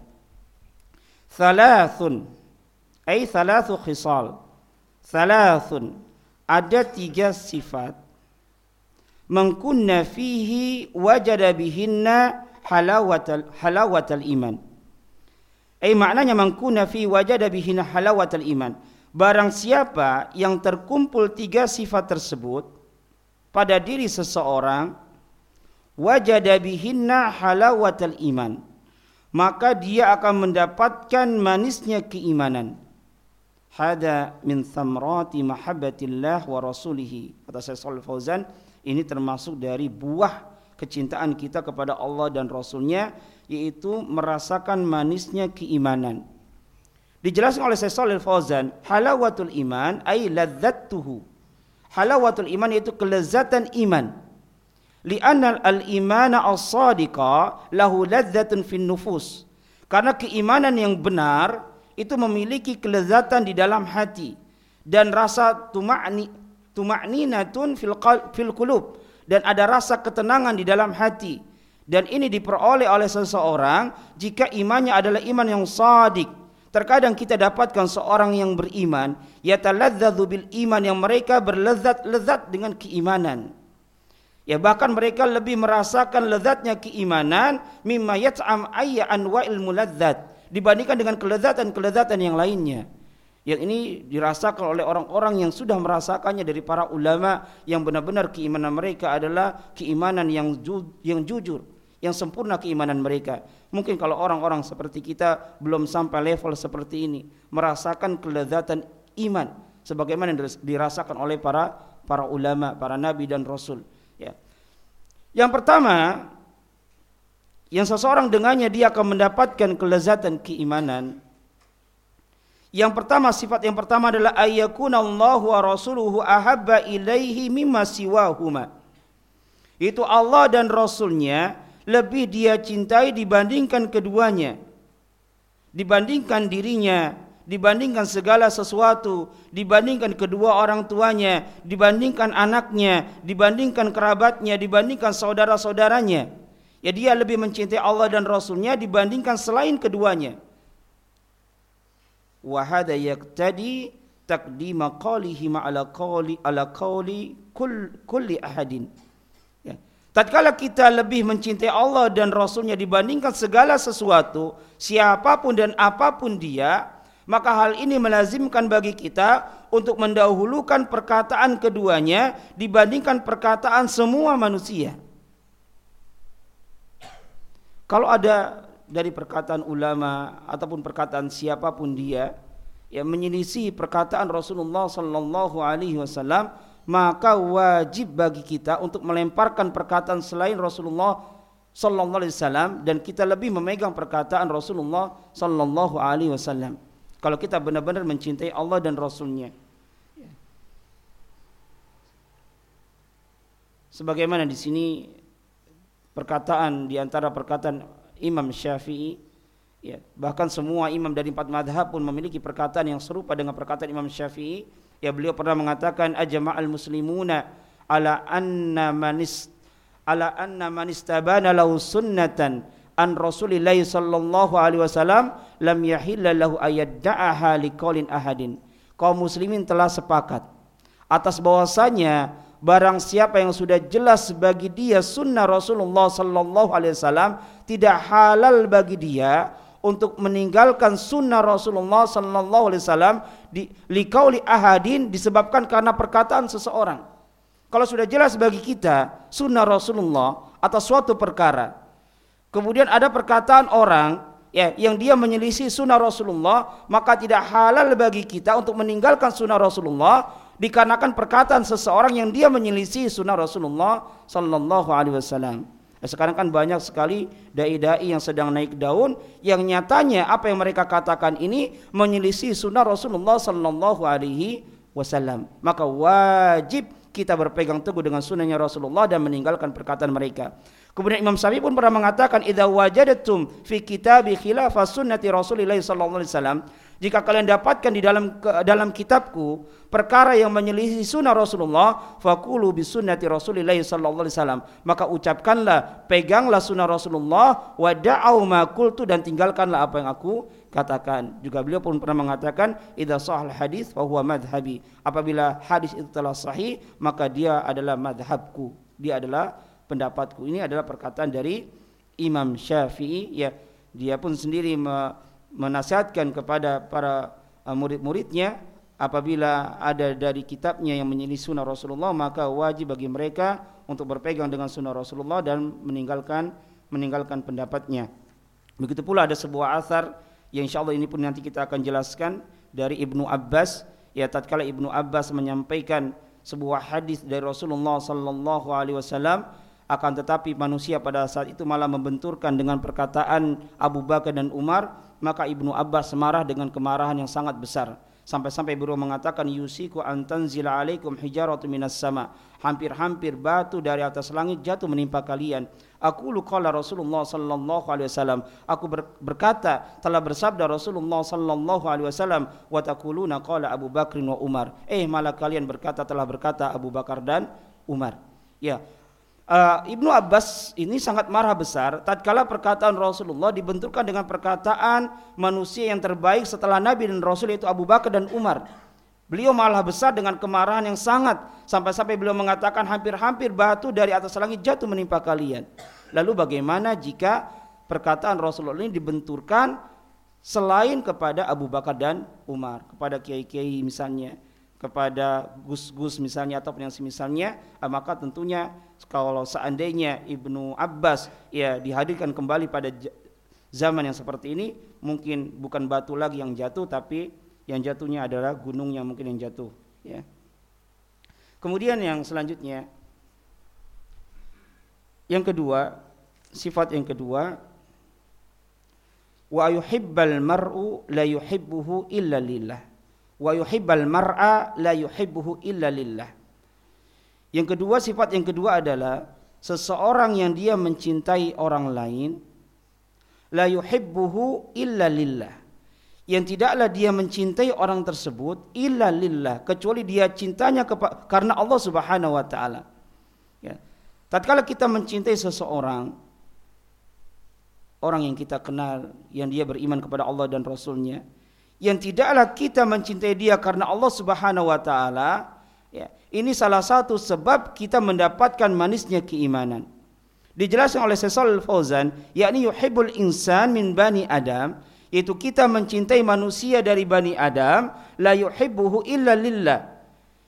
Thalathun ay thalathu khisal. Thalathun. Ada tiga sifat. Mengkunna fihi wajada bihinna halawatal halawatal iman. Ay maknanya mengkunna fi wajada bihinna halawatal iman. Barang siapa yang terkumpul tiga sifat tersebut pada diri seseorang wajada bihinna halawatal iman maka dia akan mendapatkan manisnya keimanan hada min thamrati mahabbatillah wa rasulih kata Syekh Shalih Fauzan ini termasuk dari buah kecintaan kita kepada Allah dan Rasulnya yaitu merasakan manisnya keimanan. Dijelaskan oleh Syekh Shalih Fauzan halawatul iman ay ladzatuhu. Halawatul iman yaitu kelezatan iman. Li'anna al-imana as-sadiqa lahu ladzatun fin nufus. Karena keimanan yang benar itu memiliki kelezatan di dalam hati. Dan rasa tuma'ni tuma'ninatun fil fil dan ada rasa ketenangan di dalam hati. Dan ini diperoleh oleh seseorang jika imannya adalah iman yang sadik terkadang kita dapatkan seorang yang beriman yataladzadzu bil iman yang mereka berlezat-lezat dengan keimanan. Ya bahkan mereka lebih merasakan lezatnya keimanan mimma yat'am ayya anwa'il muladzat dibandingkan dengan kelezatan-kelezatan yang lainnya. Yang ini dirasakan oleh orang-orang yang sudah merasakannya dari para ulama yang benar-benar keimanan mereka adalah keimanan yang ju yang jujur, yang sempurna keimanan mereka. Mungkin kalau orang-orang seperti kita belum sampai level seperti ini, merasakan kelezatan iman sebagaimana dirasakan oleh para para ulama, para nabi dan rasul, ya. Yang pertama, yang seseorang dengannya dia akan mendapatkan kelezatan keimanan. Yang pertama sifat yang pertama adalah ayyakuna Allah wa rasuluhu ahabba ilaihi mimma siwahuma. Itu Allah dan Rasulnya lebih dia cintai dibandingkan keduanya. Dibandingkan dirinya, dibandingkan segala sesuatu, dibandingkan kedua orang tuanya, dibandingkan anaknya, dibandingkan kerabatnya, dibandingkan saudara-saudaranya. Ya dia lebih mencintai Allah dan Rasulnya dibandingkan selain keduanya. Wahada yaktadi takdima qalihi ala qali kull, kulli ahadin. Ya. Tatkala kita lebih mencintai Allah dan Rasulnya dibandingkan segala sesuatu, siapa pun dan apa pun dia, maka hal ini melazimkan bagi kita untuk mendahulukan perkataan keduanya dibandingkan perkataan semua manusia. Kalau ada dari perkataan ulama ataupun perkataan siapa pun dia yang menyelisih perkataan Rasulullah sallallahu alaihi wasallam, maka wajib bagi kita untuk melemparkan perkataan selain Rasulullah sallallahu alaihi wasallam dan kita lebih memegang perkataan Rasulullah sallallahu alaihi wasallam. Kalau kita benar-benar mencintai Allah dan Rasulnya. Sebagaimana di sini perkataan di antara perkataan Imam Syafi'i ya bahkan semua imam dari empat madhab pun memiliki perkataan yang serupa dengan perkataan Imam Syafi'i. Ya beliau pernah mengatakan ajma'al muslimuna ala anna manis ala anna manistabana lahu sunnatan an Rasulillah sallallahu alaihi wasallam lam yahilla lahu ayadda'aha ahadin. Kaum muslimin telah sepakat atas bahwasanya barang siapa yang sudah jelas bagi dia sunnah Rasulullah sallallahu alaihi wasallam tidak halal bagi dia untuk meninggalkan sunnah Rasulullah sallallahu alaihi wasallam di liqauli ahadin disebabkan karena perkataan seseorang. Kalau sudah jelas bagi kita sunnah Rasulullah atau suatu perkara, kemudian ada perkataan orang ya yang dia menyelisih sunnah Rasulullah, maka tidak halal bagi kita untuk meninggalkan sunnah Rasulullah dikarenakan perkataan seseorang yang dia menyelisih sunnah Rasulullah sallallahu alaihi wasallam. Nah, sekarang kan banyak sekali dai-dai yang sedang naik daun yang nyatanya apa yang mereka katakan ini menyelisih sunnah Rasulullah sallallahu alaihi wasallam. Maka wajib kita berpegang teguh dengan sunnahnya Rasulullah dan meninggalkan perkataan mereka. Kemudian Imam Syafi'i pun pernah mengatakan idza wajadatum fi kitabi khilafah sunnati Rasulillah sallallahu alaihi wasallam jika kalian dapatkan di dalam dalam kitabku perkara yang menyelisih sunnah Rasulullah, fakulu bisunnati Rasulillah sallallahu alaihi wasallam. Maka ucapkanlah, peganglah sunnah Rasulullah, wa da'au ma qultu dan tinggalkanlah apa yang aku katakan. Juga beliau pun pernah mengatakan, idza sahal hadis fa huwa madhhabi. Apabila hadis itu telah sahih, maka dia adalah madhabku. Dia adalah pendapatku. Ini adalah perkataan dari Imam Syafi'i ya. Dia pun sendiri menasihatkan kepada para uh, murid-muridnya apabila ada dari kitabnya yang menyelisih sunnah Rasulullah maka wajib bagi mereka untuk berpegang dengan sunnah Rasulullah dan meninggalkan meninggalkan pendapatnya. Begitu pula ada sebuah asar yang insya Allah ini pun nanti kita akan jelaskan dari Ibnu Abbas ya tatkala Ibnu Abbas menyampaikan sebuah hadis dari Rasulullah sallallahu alaihi wasallam akan tetapi manusia pada saat itu malah membenturkan dengan perkataan Abu Bakar dan Umar maka Ibnu Abbas marah dengan kemarahan yang sangat besar. Sampai-sampai beliau mengatakan yusiku antanzila alaikum hijaratu minas sama. Hampir-hampir batu dari atas langit jatuh menimpa kalian. Aku qala Rasulullah sallallahu alaihi wasallam. Aku berkata telah bersabda Rasulullah sallallahu alaihi wasallam wa taquluna qala Abu Bakr wa Umar eh malah kalian berkata telah berkata Abu Bakar dan Umar. Ya uh, Ibnu Abbas ini sangat marah besar tatkala perkataan Rasulullah dibenturkan dengan perkataan manusia yang terbaik setelah Nabi dan Rasul yaitu Abu Bakar dan Umar. Beliau malah besar dengan kemarahan yang sangat sampai-sampai beliau mengatakan hampir-hampir batu dari atas langit jatuh menimpa kalian. Lalu bagaimana jika perkataan Rasulullah ini dibenturkan selain kepada Abu Bakar dan Umar, kepada kiai-kiai misalnya, kepada gus-gus misalnya ataupun yang semisalnya, maka tentunya kalau seandainya Ibnu Abbas ya dihadirkan kembali pada zaman yang seperti ini mungkin bukan batu lagi yang jatuh tapi yang jatuhnya adalah gunung yang mungkin yang jatuh ya. Kemudian yang selanjutnya yang kedua sifat yang kedua wa yuhibbal mar'u la yuhibbuhu illa lillah wa yuhibbal mar'a la yuhibbuhu illa lillah yang kedua sifat yang kedua adalah seseorang yang dia mencintai orang lain la yuhibbuhu illa lillah. Yang tidaklah dia mencintai orang tersebut illa lillah kecuali dia cintanya karena Allah Subhanahu wa taala. Ya. Tatkala kita mencintai seseorang orang yang kita kenal yang dia beriman kepada Allah dan Rasulnya yang tidaklah kita mencintai dia karena Allah Subhanahu wa taala ya ini salah satu sebab kita mendapatkan manisnya keimanan. Dijelaskan oleh Sesal Fauzan, yakni yuhibbul insan min bani Adam, yaitu kita mencintai manusia dari bani Adam, la yuhibbuhu illa lillah.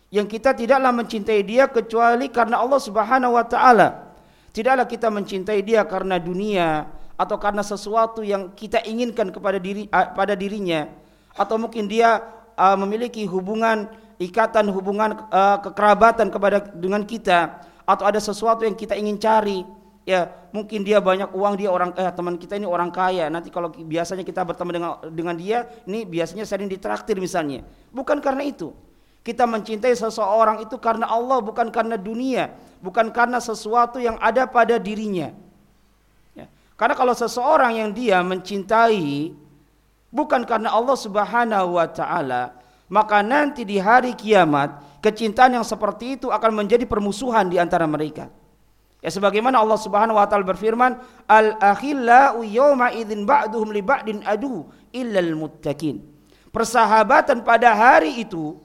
Yang kita tidaklah mencintai dia kecuali karena Allah Subhanahu wa taala. Tidaklah kita mencintai dia karena dunia atau karena sesuatu yang kita inginkan kepada diri pada dirinya atau mungkin dia uh, memiliki hubungan ikatan hubungan uh, kekerabatan kepada dengan kita. Atau ada sesuatu yang kita ingin cari. Ya mungkin dia banyak uang dia orang eh teman kita ini orang kaya. Nanti kalau biasanya kita bertemu dengan dengan dia ini biasanya sering ditraktir misalnya. Bukan karena itu. Kita mencintai seseorang itu karena Allah bukan karena dunia. Bukan karena sesuatu yang ada pada dirinya. Ya. karena kalau seseorang yang dia mencintai bukan karena Allah Subhanahu wa taala maka nanti di hari kiamat kecintaan yang seperti itu akan menjadi permusuhan di antara mereka. Ya sebagaimana Allah Subhanahu wa taala berfirman, "Al-akhillau yawma idzin ba'duhum li ba'din adu illal muttaqin." Persahabatan pada hari itu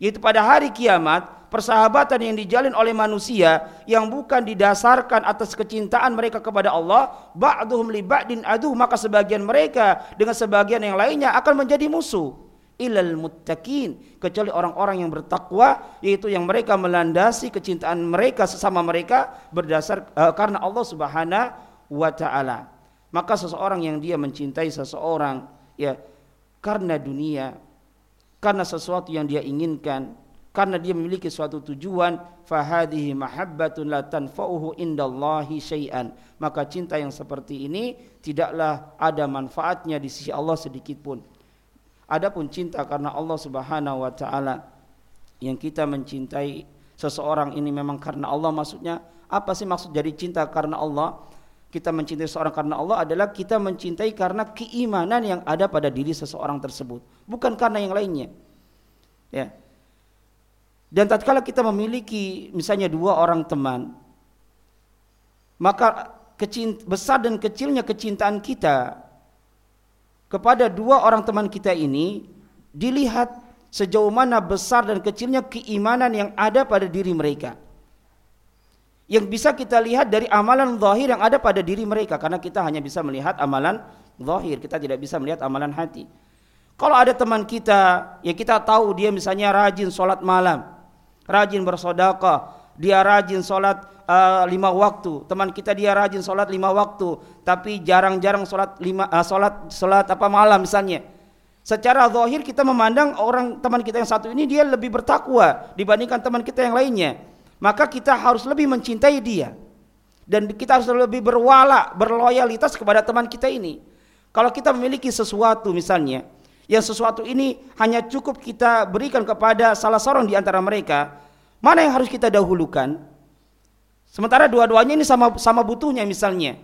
yaitu pada hari kiamat, persahabatan yang dijalin oleh manusia yang bukan didasarkan atas kecintaan mereka kepada Allah, ba'duhum li ba'din adu, maka sebagian mereka dengan sebagian yang lainnya akan menjadi musuh. Ilal muttaqin, kecuali orang-orang yang bertakwa yaitu yang mereka melandasi kecintaan mereka sesama mereka berdasar uh, karena Allah Subhanahu wa taala. Maka seseorang yang dia mencintai seseorang ya karena dunia, karena sesuatu yang dia inginkan, karena dia memiliki suatu tujuan, fahadihi mahabbatun la tanfa'uhu indallahi syai'an. Maka cinta yang seperti ini tidaklah ada manfaatnya di sisi Allah sedikit pun. Adapun cinta karena Allah Subhanahu wa taala yang kita mencintai seseorang ini memang karena Allah maksudnya apa sih maksud jadi cinta karena Allah? kita mencintai seseorang karena Allah adalah kita mencintai karena keimanan yang ada pada diri seseorang tersebut, bukan karena yang lainnya. Ya. Dan tatkala kita memiliki misalnya dua orang teman, maka besar dan kecilnya kecintaan kita kepada dua orang teman kita ini dilihat sejauh mana besar dan kecilnya keimanan yang ada pada diri mereka. Yang bisa kita lihat dari amalan zahir yang ada pada diri mereka karena kita hanya bisa melihat amalan zahir kita tidak bisa melihat amalan hati. Kalau ada teman kita ya kita tahu dia misalnya rajin sholat malam rajin bersodakah dia rajin sholat uh, lima waktu. Teman kita dia rajin sholat lima waktu tapi jarang-jarang sholat lima uh, sholat sholat apa malam misalnya. Secara zahir kita memandang orang teman kita yang satu ini dia lebih bertakwa dibandingkan teman kita yang lainnya. Maka kita harus lebih mencintai dia. Dan kita harus lebih berwala, berloyalitas kepada teman kita ini. Kalau kita memiliki sesuatu misalnya, yang sesuatu ini hanya cukup kita berikan kepada salah seorang di antara mereka, mana yang harus kita dahulukan? Sementara dua-duanya ini sama sama butuhnya misalnya.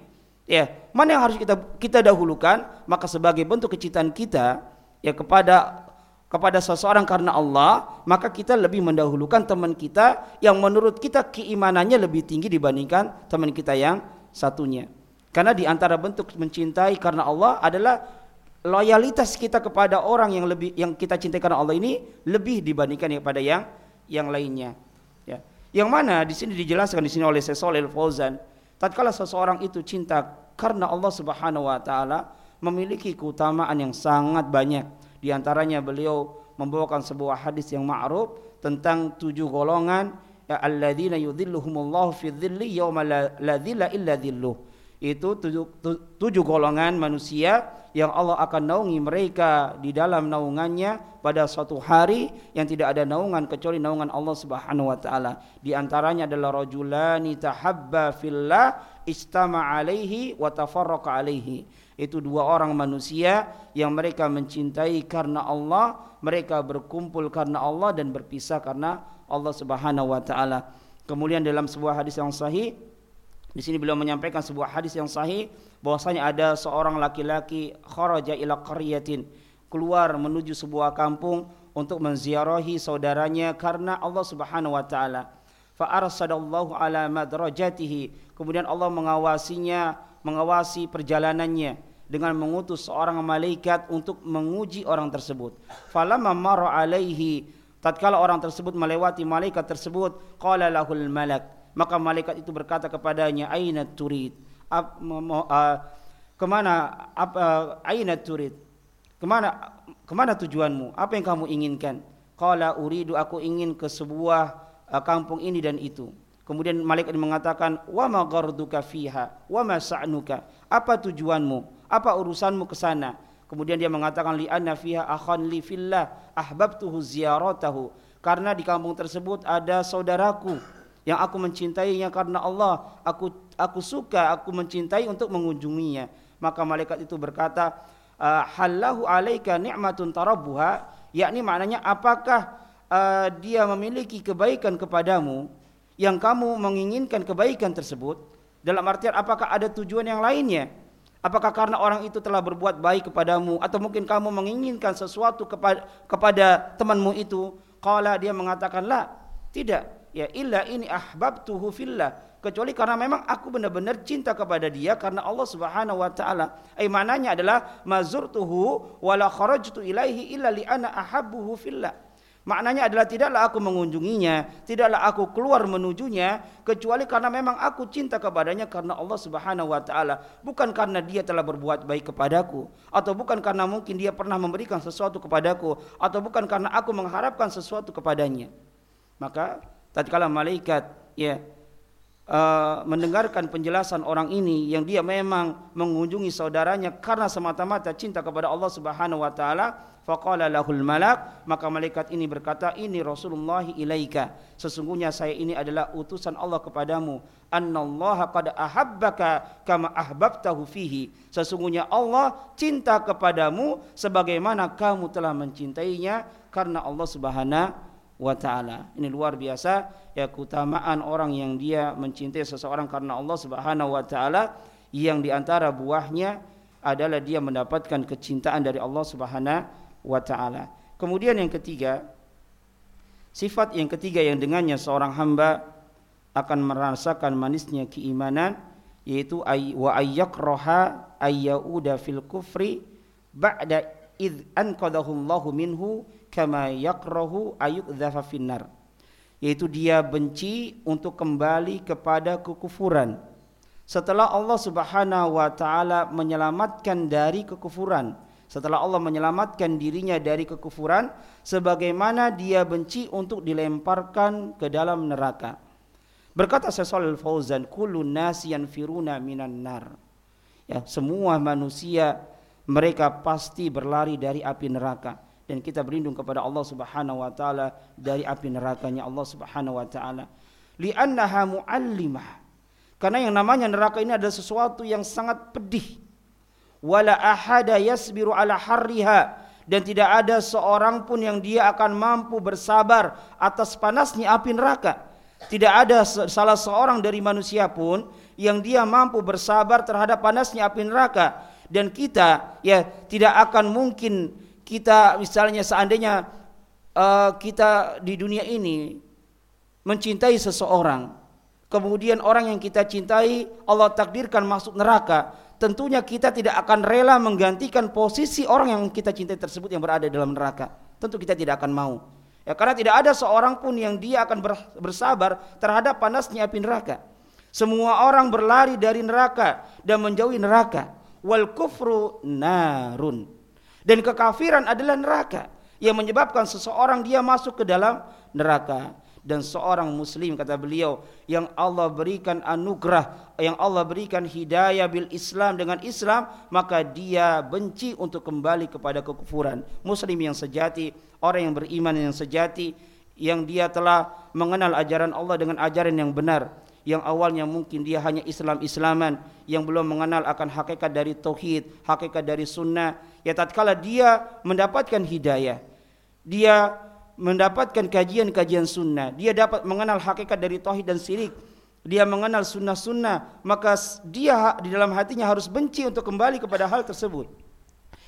Ya, mana yang harus kita kita dahulukan? Maka sebagai bentuk kecintaan kita ya kepada kepada seseorang karena Allah, maka kita lebih mendahulukan teman kita yang menurut kita keimanannya lebih tinggi dibandingkan teman kita yang satunya. Karena di antara bentuk mencintai karena Allah adalah loyalitas kita kepada orang yang lebih yang kita cintai karena Allah ini lebih dibandingkan kepada yang yang lainnya. Ya. Yang mana di sini dijelaskan di sini oleh Syekh Fauzan, tatkala seseorang itu cinta karena Allah Subhanahu wa taala memiliki keutamaan yang sangat banyak di antaranya beliau membawakan sebuah hadis yang ma'ruf tentang tujuh golongan ya alladzina yudhilluhumullahu fi dhilli yauma la illa dhilluh. Itu tujuh, tujuh golongan manusia yang Allah akan naungi mereka di dalam naungannya pada suatu hari yang tidak ada naungan kecuali naungan Allah Subhanahu wa taala. Di antaranya adalah rajulani tahabba fillah istama alaihi wa tafarraqa alaihi itu dua orang manusia yang mereka mencintai karena Allah, mereka berkumpul karena Allah dan berpisah karena Allah Subhanahu wa taala. Kemudian dalam sebuah hadis yang sahih di sini beliau menyampaikan sebuah hadis yang sahih bahwasanya ada seorang laki-laki kharaja ila qaryatin keluar menuju sebuah kampung untuk menziarahi saudaranya karena Allah Subhanahu wa taala. Fa arsadallahu ala madrajatihi. Kemudian Allah mengawasinya, mengawasi perjalanannya dengan mengutus seorang malaikat untuk menguji orang tersebut. Falamma marra alaihi tatkala orang tersebut melewati malaikat tersebut qala lahul malak maka malaikat itu berkata kepadanya aina turid? Ap, uh, ke mana ap, uh, aina turid? Ke mana ke mana tujuanmu? Apa yang kamu inginkan? Qala uridu aku ingin ke sebuah uh, kampung ini dan itu. Kemudian malaikat mengatakan wa ma garduka fiha? Wa ma sa'nuka? Apa tujuanmu? Apa urusanmu ke sana? Kemudian dia mengatakan li anna fiha akhan li fillah ahbabtuhu ziyaratahu. Karena di kampung tersebut ada saudaraku yang aku mencintainya karena Allah. Aku aku suka, aku mencintai untuk mengunjunginya. Maka malaikat itu berkata, ah, halahu alaika ni'matun tarabbuha, yakni maknanya apakah uh, dia memiliki kebaikan kepadamu yang kamu menginginkan kebaikan tersebut? Dalam artian apakah ada tujuan yang lainnya? Apakah karena orang itu telah berbuat baik kepadamu atau mungkin kamu menginginkan sesuatu kepada kepada temanmu itu? Qala dia mengatakan la, tidak. Ya illa ini ahbabtuhu fillah. Kecuali karena memang aku benar-benar cinta kepada dia karena Allah Subhanahu wa taala. Ai maknanya adalah mazurtuhu wala kharajtu ilaihi illa li ana ahabbuhu fillah. Maknanya adalah tidaklah aku mengunjunginya, tidaklah aku keluar menujunya kecuali karena memang aku cinta kepadanya karena Allah Subhanahu wa taala, bukan karena dia telah berbuat baik kepadaku atau bukan karena mungkin dia pernah memberikan sesuatu kepadaku atau bukan karena aku mengharapkan sesuatu kepadanya. Maka tatkala malaikat ya uh, mendengarkan penjelasan orang ini yang dia memang mengunjungi saudaranya karena semata-mata cinta kepada Allah Subhanahu wa taala, Faqala lahul malak maka malaikat ini berkata ini Rasulullah ilaika. Sesungguhnya saya ini adalah utusan Allah kepadamu. Annallaha qad ahabbaka kama ahbabtahu fihi. Sesungguhnya Allah cinta kepadamu sebagaimana kamu telah mencintainya karena Allah Subhanahu wa taala ini luar biasa ya keutamaan orang yang dia mencintai seseorang karena Allah Subhanahu wa taala yang di antara buahnya adalah dia mendapatkan kecintaan dari Allah Subhanahu wa taala. Kemudian yang ketiga, sifat yang ketiga yang dengannya seorang hamba akan merasakan manisnya keimanan yaitu wa ayyakraha ayyauda fil kufri ba'da id anqadahu Allah minhu kama yakrahu ayuqdhafa finnar yaitu dia benci untuk kembali kepada kekufuran setelah Allah Subhanahu wa taala menyelamatkan dari kekufuran setelah Allah menyelamatkan dirinya dari kekufuran sebagaimana dia benci untuk dilemparkan ke dalam neraka. Berkata Syaikhul Fauzan, "Kullu nasi yanfiruna minan nar." Ya, semua manusia mereka pasti berlari dari api neraka dan kita berlindung kepada Allah Subhanahu wa taala dari api nerakanya Allah Subhanahu wa taala. Li'annaha muallimah. Karena yang namanya neraka ini adalah sesuatu yang sangat pedih wala ahada yasbiru ala harriha dan tidak ada seorang pun yang dia akan mampu bersabar atas panasnya api neraka. Tidak ada salah seorang dari manusia pun yang dia mampu bersabar terhadap panasnya api neraka dan kita ya tidak akan mungkin kita misalnya seandainya uh, kita di dunia ini mencintai seseorang kemudian orang yang kita cintai Allah takdirkan masuk neraka tentunya kita tidak akan rela menggantikan posisi orang yang kita cintai tersebut yang berada dalam neraka. Tentu kita tidak akan mau. Ya, karena tidak ada seorang pun yang dia akan bersabar terhadap panasnya api neraka. Semua orang berlari dari neraka dan menjauhi neraka. Wal kufru narun. Dan kekafiran adalah neraka. Yang menyebabkan seseorang dia masuk ke dalam neraka. Dan seorang muslim kata beliau yang Allah berikan anugerah yang Allah berikan hidayah bil Islam dengan Islam maka dia benci untuk kembali kepada kekufuran. Muslim yang sejati orang yang beriman yang sejati yang dia telah mengenal ajaran Allah dengan ajaran yang benar yang awalnya mungkin dia hanya Islam-islaman yang belum mengenal akan hakikat dari tauhid, hakikat dari sunnah. Ya tatkala dia mendapatkan hidayah, dia mendapatkan kajian-kajian sunnah, dia dapat mengenal hakikat dari tauhid dan syirik, dia mengenal sunnah-sunnah, maka dia di dalam hatinya harus benci untuk kembali kepada hal tersebut.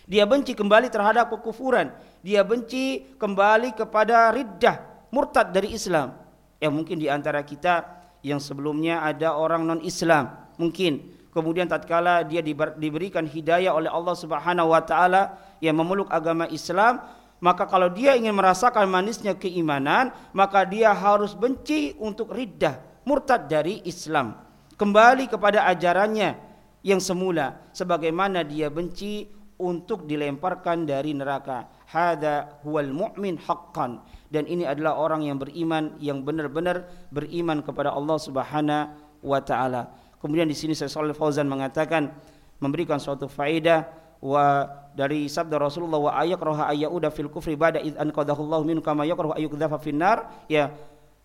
Dia benci kembali terhadap kekufuran, dia benci kembali kepada riddah, murtad dari Islam. Ya mungkin di antara kita yang sebelumnya ada orang non-Islam, mungkin kemudian tatkala dia diberikan hidayah oleh Allah Subhanahu wa taala yang memeluk agama Islam, maka kalau dia ingin merasakan manisnya keimanan, maka dia harus benci untuk riddah, murtad dari Islam. Kembali kepada ajarannya yang semula, sebagaimana dia benci untuk dilemparkan dari neraka. Hada huwal mu'min haqqan. Dan ini adalah orang yang beriman, yang benar-benar beriman kepada Allah Subhanahu wa taala. Kemudian di sini saya Shalih Fauzan mengatakan memberikan suatu faedah wa dari sabda Rasulullah wa ayakraha ayyuda fil kufri ba'da id anqadahu Allah min kama yakrahu ayyukdhafa finnar ya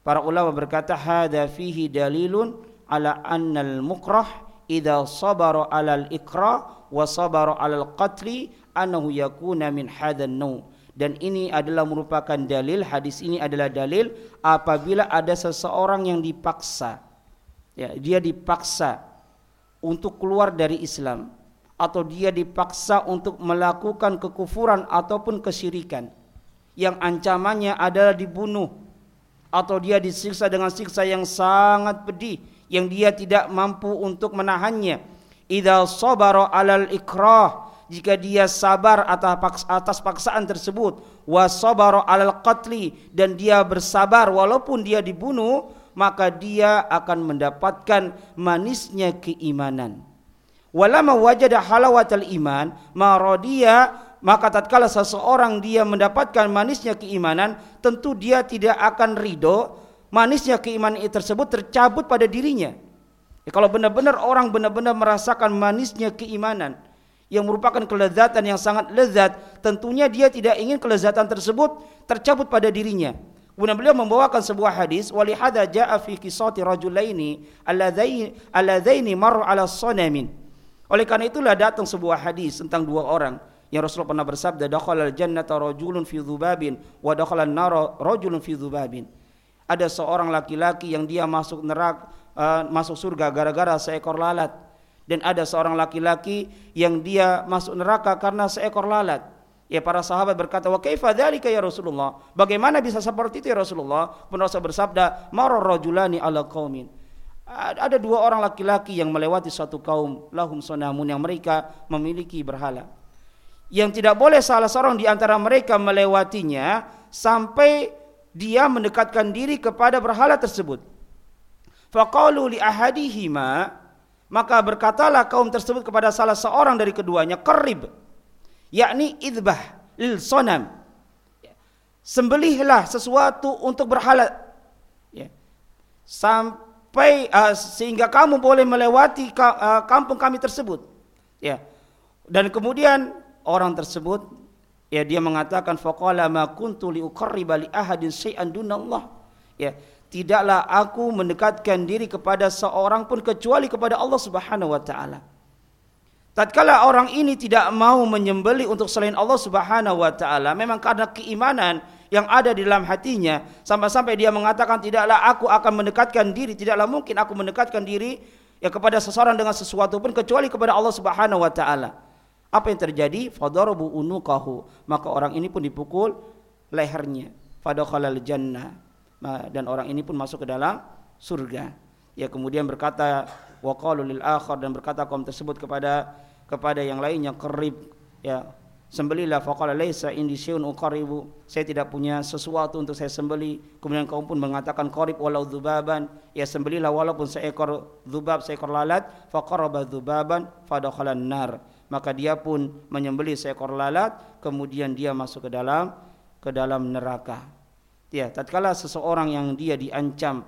para ulama berkata hada fihi dalilun ala annal mukrah idza sabara alal ikra wa sabara alal qatli annahu yakuna min hadan nau dan ini adalah merupakan dalil hadis ini adalah dalil apabila ada seseorang yang dipaksa. Ya dia dipaksa untuk keluar dari Islam atau dia dipaksa untuk melakukan kekufuran ataupun kesyirikan yang ancamannya adalah dibunuh atau dia disiksa dengan siksa yang sangat pedih yang dia tidak mampu untuk menahannya. Idza sabara alal ikrah jika dia sabar atas paksaan tersebut. Wasabara alal qatli dan dia bersabar walaupun dia dibunuh maka dia akan mendapatkan manisnya keimanan. Walama wajada halawatal iman maradiya maka tatkala seseorang dia mendapatkan manisnya keimanan tentu dia tidak akan ridho manisnya keimanan tersebut tercabut pada dirinya. Ya, kalau benar-benar orang benar-benar merasakan manisnya keimanan yang merupakan kelezatan yang sangat lezat tentunya dia tidak ingin kelezatan tersebut tercabut pada dirinya Kemudian beliau membawakan sebuah hadis walihada jaa fi qissati rajulaini alladzaini alladzaini marru ala sanamin. Oleh karena itulah datang sebuah hadis tentang dua orang yang Rasulullah pernah bersabda dakhala al-jannata rajulun fi dzubabin wa dakhala an-nara rajulun fi dzubabin. Ada seorang laki-laki yang dia masuk neraka uh, masuk surga gara-gara seekor lalat dan ada seorang laki-laki yang dia masuk neraka karena seekor lalat. Ya para sahabat berkata, "Wa kaifa dzalika ya Rasulullah?" Bagaimana bisa seperti itu ya Rasulullah? Rasul bersabda, "Marar rajulani ala qaumin." Ada dua orang laki-laki yang melewati suatu kaum lahum sonamun yang mereka memiliki berhala. Yang tidak boleh salah seorang di antara mereka melewatinya sampai dia mendekatkan diri kepada berhala tersebut. Faqalu li ahadihima maka berkatalah kaum tersebut kepada salah seorang dari keduanya, "Qarib." yakni idbah lil sonam. Sembelihlah sesuatu untuk berhala ya. sampai uh, sehingga kamu boleh melewati uh, kampung kami tersebut. Ya. Dan kemudian orang tersebut ya dia mengatakan faqala ma kuntu li uqarriba li ahadin syai'an dunallah. Ya tidaklah aku mendekatkan diri kepada seorang pun kecuali kepada Allah Subhanahu wa taala Tatkala orang ini tidak mau menyembeli untuk selain Allah Subhanahu wa taala, memang karena keimanan yang ada di dalam hatinya, sampai-sampai dia mengatakan tidaklah aku akan mendekatkan diri, tidaklah mungkin aku mendekatkan diri ya kepada seseorang dengan sesuatu pun kecuali kepada Allah Subhanahu wa taala. Apa yang terjadi? Fadarabu unukahu. Maka orang ini pun dipukul lehernya. Fadakhalal jannah. Dan orang ini pun masuk ke dalam surga. Ya kemudian berkata wa lil dan berkata kaum tersebut kepada kepada yang lainnya kerib ya. Sembelilah. Faqala laisa indi syai'un uqaribu saya tidak punya sesuatu untuk saya sembeli. Kemudian kaum pun mengatakan qarib walau dzubaban. Ya sembelilah walaupun seekor dzubab seekor lalat. Faqaraba dzubaban fadakhalan nar maka dia pun menyembeli seekor lalat kemudian dia masuk ke dalam ke dalam neraka ya tatkala seseorang yang dia diancam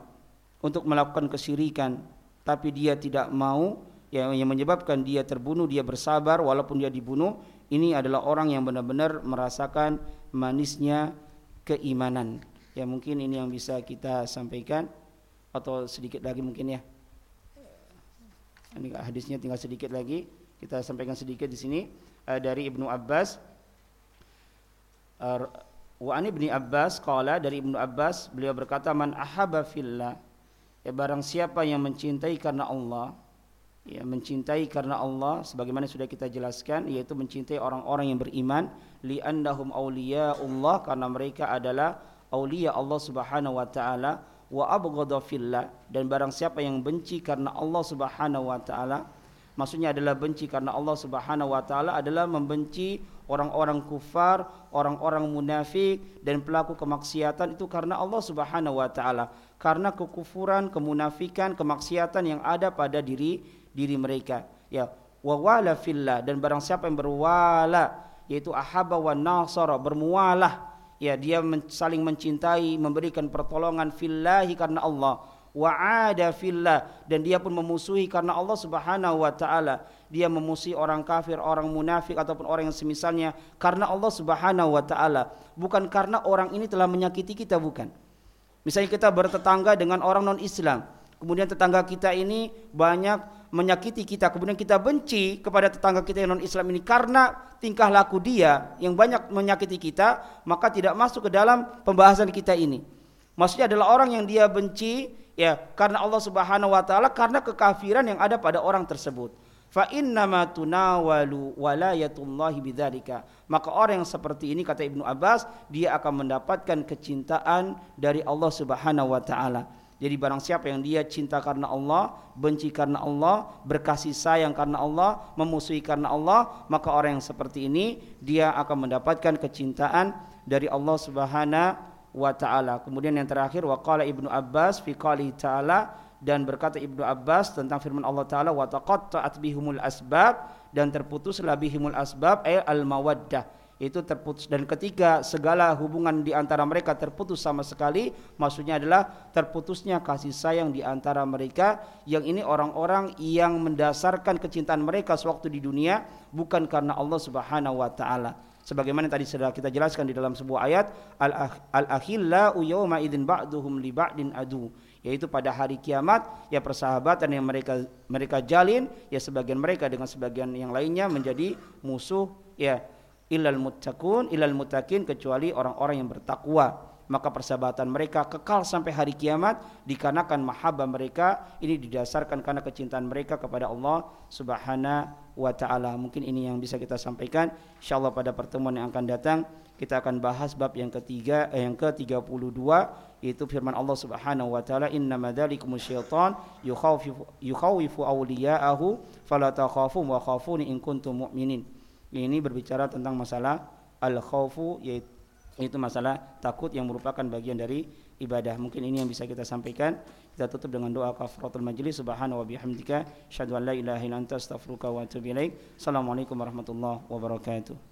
untuk melakukan kesyirikan tapi dia tidak mau yang, yang menyebabkan dia terbunuh, dia bersabar walaupun dia dibunuh, ini adalah orang yang benar-benar merasakan manisnya keimanan. Ya mungkin ini yang bisa kita sampaikan atau sedikit lagi mungkin ya. Ini hadisnya tinggal sedikit lagi. Kita sampaikan sedikit di sini uh, dari Ibnu Abbas. Uh, Wa an Ibnu Abbas qala dari Ibnu Abbas beliau berkata man ahabba fillah. Ya barang siapa yang mencintai karena Allah ya mencintai karena Allah sebagaimana sudah kita jelaskan yaitu mencintai orang-orang yang beriman li'annahum Allah karena mereka adalah aulia Allah Subhanahu wa taala wa abghadha fillah. Dan barang siapa yang benci karena Allah Subhanahu wa taala maksudnya adalah benci karena Allah Subhanahu wa taala adalah membenci orang-orang kufar, orang-orang munafik dan pelaku kemaksiatan itu karena Allah Subhanahu wa taala. Karena kekufuran, kemunafikan, kemaksiatan yang ada pada diri diri mereka. Ya wa wala fillah dan barang siapa yang berwala yaitu ahaba wa nasara bermualah ya dia saling mencintai memberikan pertolongan fillahi karena Allah wa ada fillah. Dan dia pun memusuhi karena Allah Subhanahu wa taala. Dia memusuhi orang kafir orang munafik ataupun orang yang semisalnya karena Allah Subhanahu wa taala. Bukan karena orang ini telah menyakiti kita bukan. Misalnya kita bertetangga dengan orang non Islam kemudian tetangga kita ini banyak menyakiti kita. Kemudian kita benci kepada tetangga kita yang non Islam ini karena tingkah laku dia yang banyak menyakiti kita maka tidak masuk ke dalam pembahasan kita ini. Maksudnya adalah orang yang dia benci ya karena Allah Subhanahu wa taala karena kekafiran yang ada pada orang tersebut. Fa innama tunawalu walayatullahi bidzalika. Maka orang yang seperti ini kata Ibnu Abbas dia akan mendapatkan kecintaan dari Allah Subhanahu wa taala. Jadi barang siapa yang dia cinta karena Allah, benci karena Allah, berkasih sayang karena Allah, memusuhi karena Allah, maka orang yang seperti ini dia akan mendapatkan kecintaan dari Allah Subhanahu wa taala. Kemudian yang terakhir waqala Ibnu Abbas fi qali ta'ala dan berkata Ibnu Abbas tentang firman Allah taala wa taqatta'at bihumul asbab dan terputuslah bihimul asbab ay al mawaddah itu terputus. Dan ketika segala hubungan di antara mereka terputus sama sekali. Maksudnya adalah terputusnya kasih sayang di antara mereka yang ini orang-orang yang mendasarkan kecintaan mereka sewaktu di dunia bukan karena Allah Subhanahu wa taala sebagaimana tadi sudah kita jelaskan di dalam sebuah ayat al-akhillau yawma idzin ba'duhum li ba'din adu. Yaitu pada hari kiamat ya persahabatan yang mereka mereka jalin ya sebagian mereka dengan sebagian yang lainnya menjadi musuh ya ilal muttaqun ilal muttaqin kecuali orang-orang yang bertakwa. Maka persahabatan mereka kekal sampai hari kiamat dikarenakan mahabbah mereka ini didasarkan karena kecintaan mereka kepada Allah Subhanahu wa taala. Mungkin ini yang bisa kita sampaikan. Insyaallah pada pertemuan yang akan datang kita akan bahas bab yang ketiga eh, yang ke-32 yaitu firman Allah Subhanahu wa taala innama dzalikum syaitan yukhawifu yukhawifu awliya'ahu fala takhafu wa khafuni in kuntum mu'minin. Ini berbicara tentang masalah al-khaufu yaitu masalah takut yang merupakan bagian dari ibadah. Mungkin ini yang bisa kita sampaikan. Kita tutup dengan doa kafaratul majlis subhanahu wa bihamdika asyhadu an la ilaha illa anta astaghfiruka wa atubu ilaik. Assalamualaikum warahmatullahi wabarakatuh.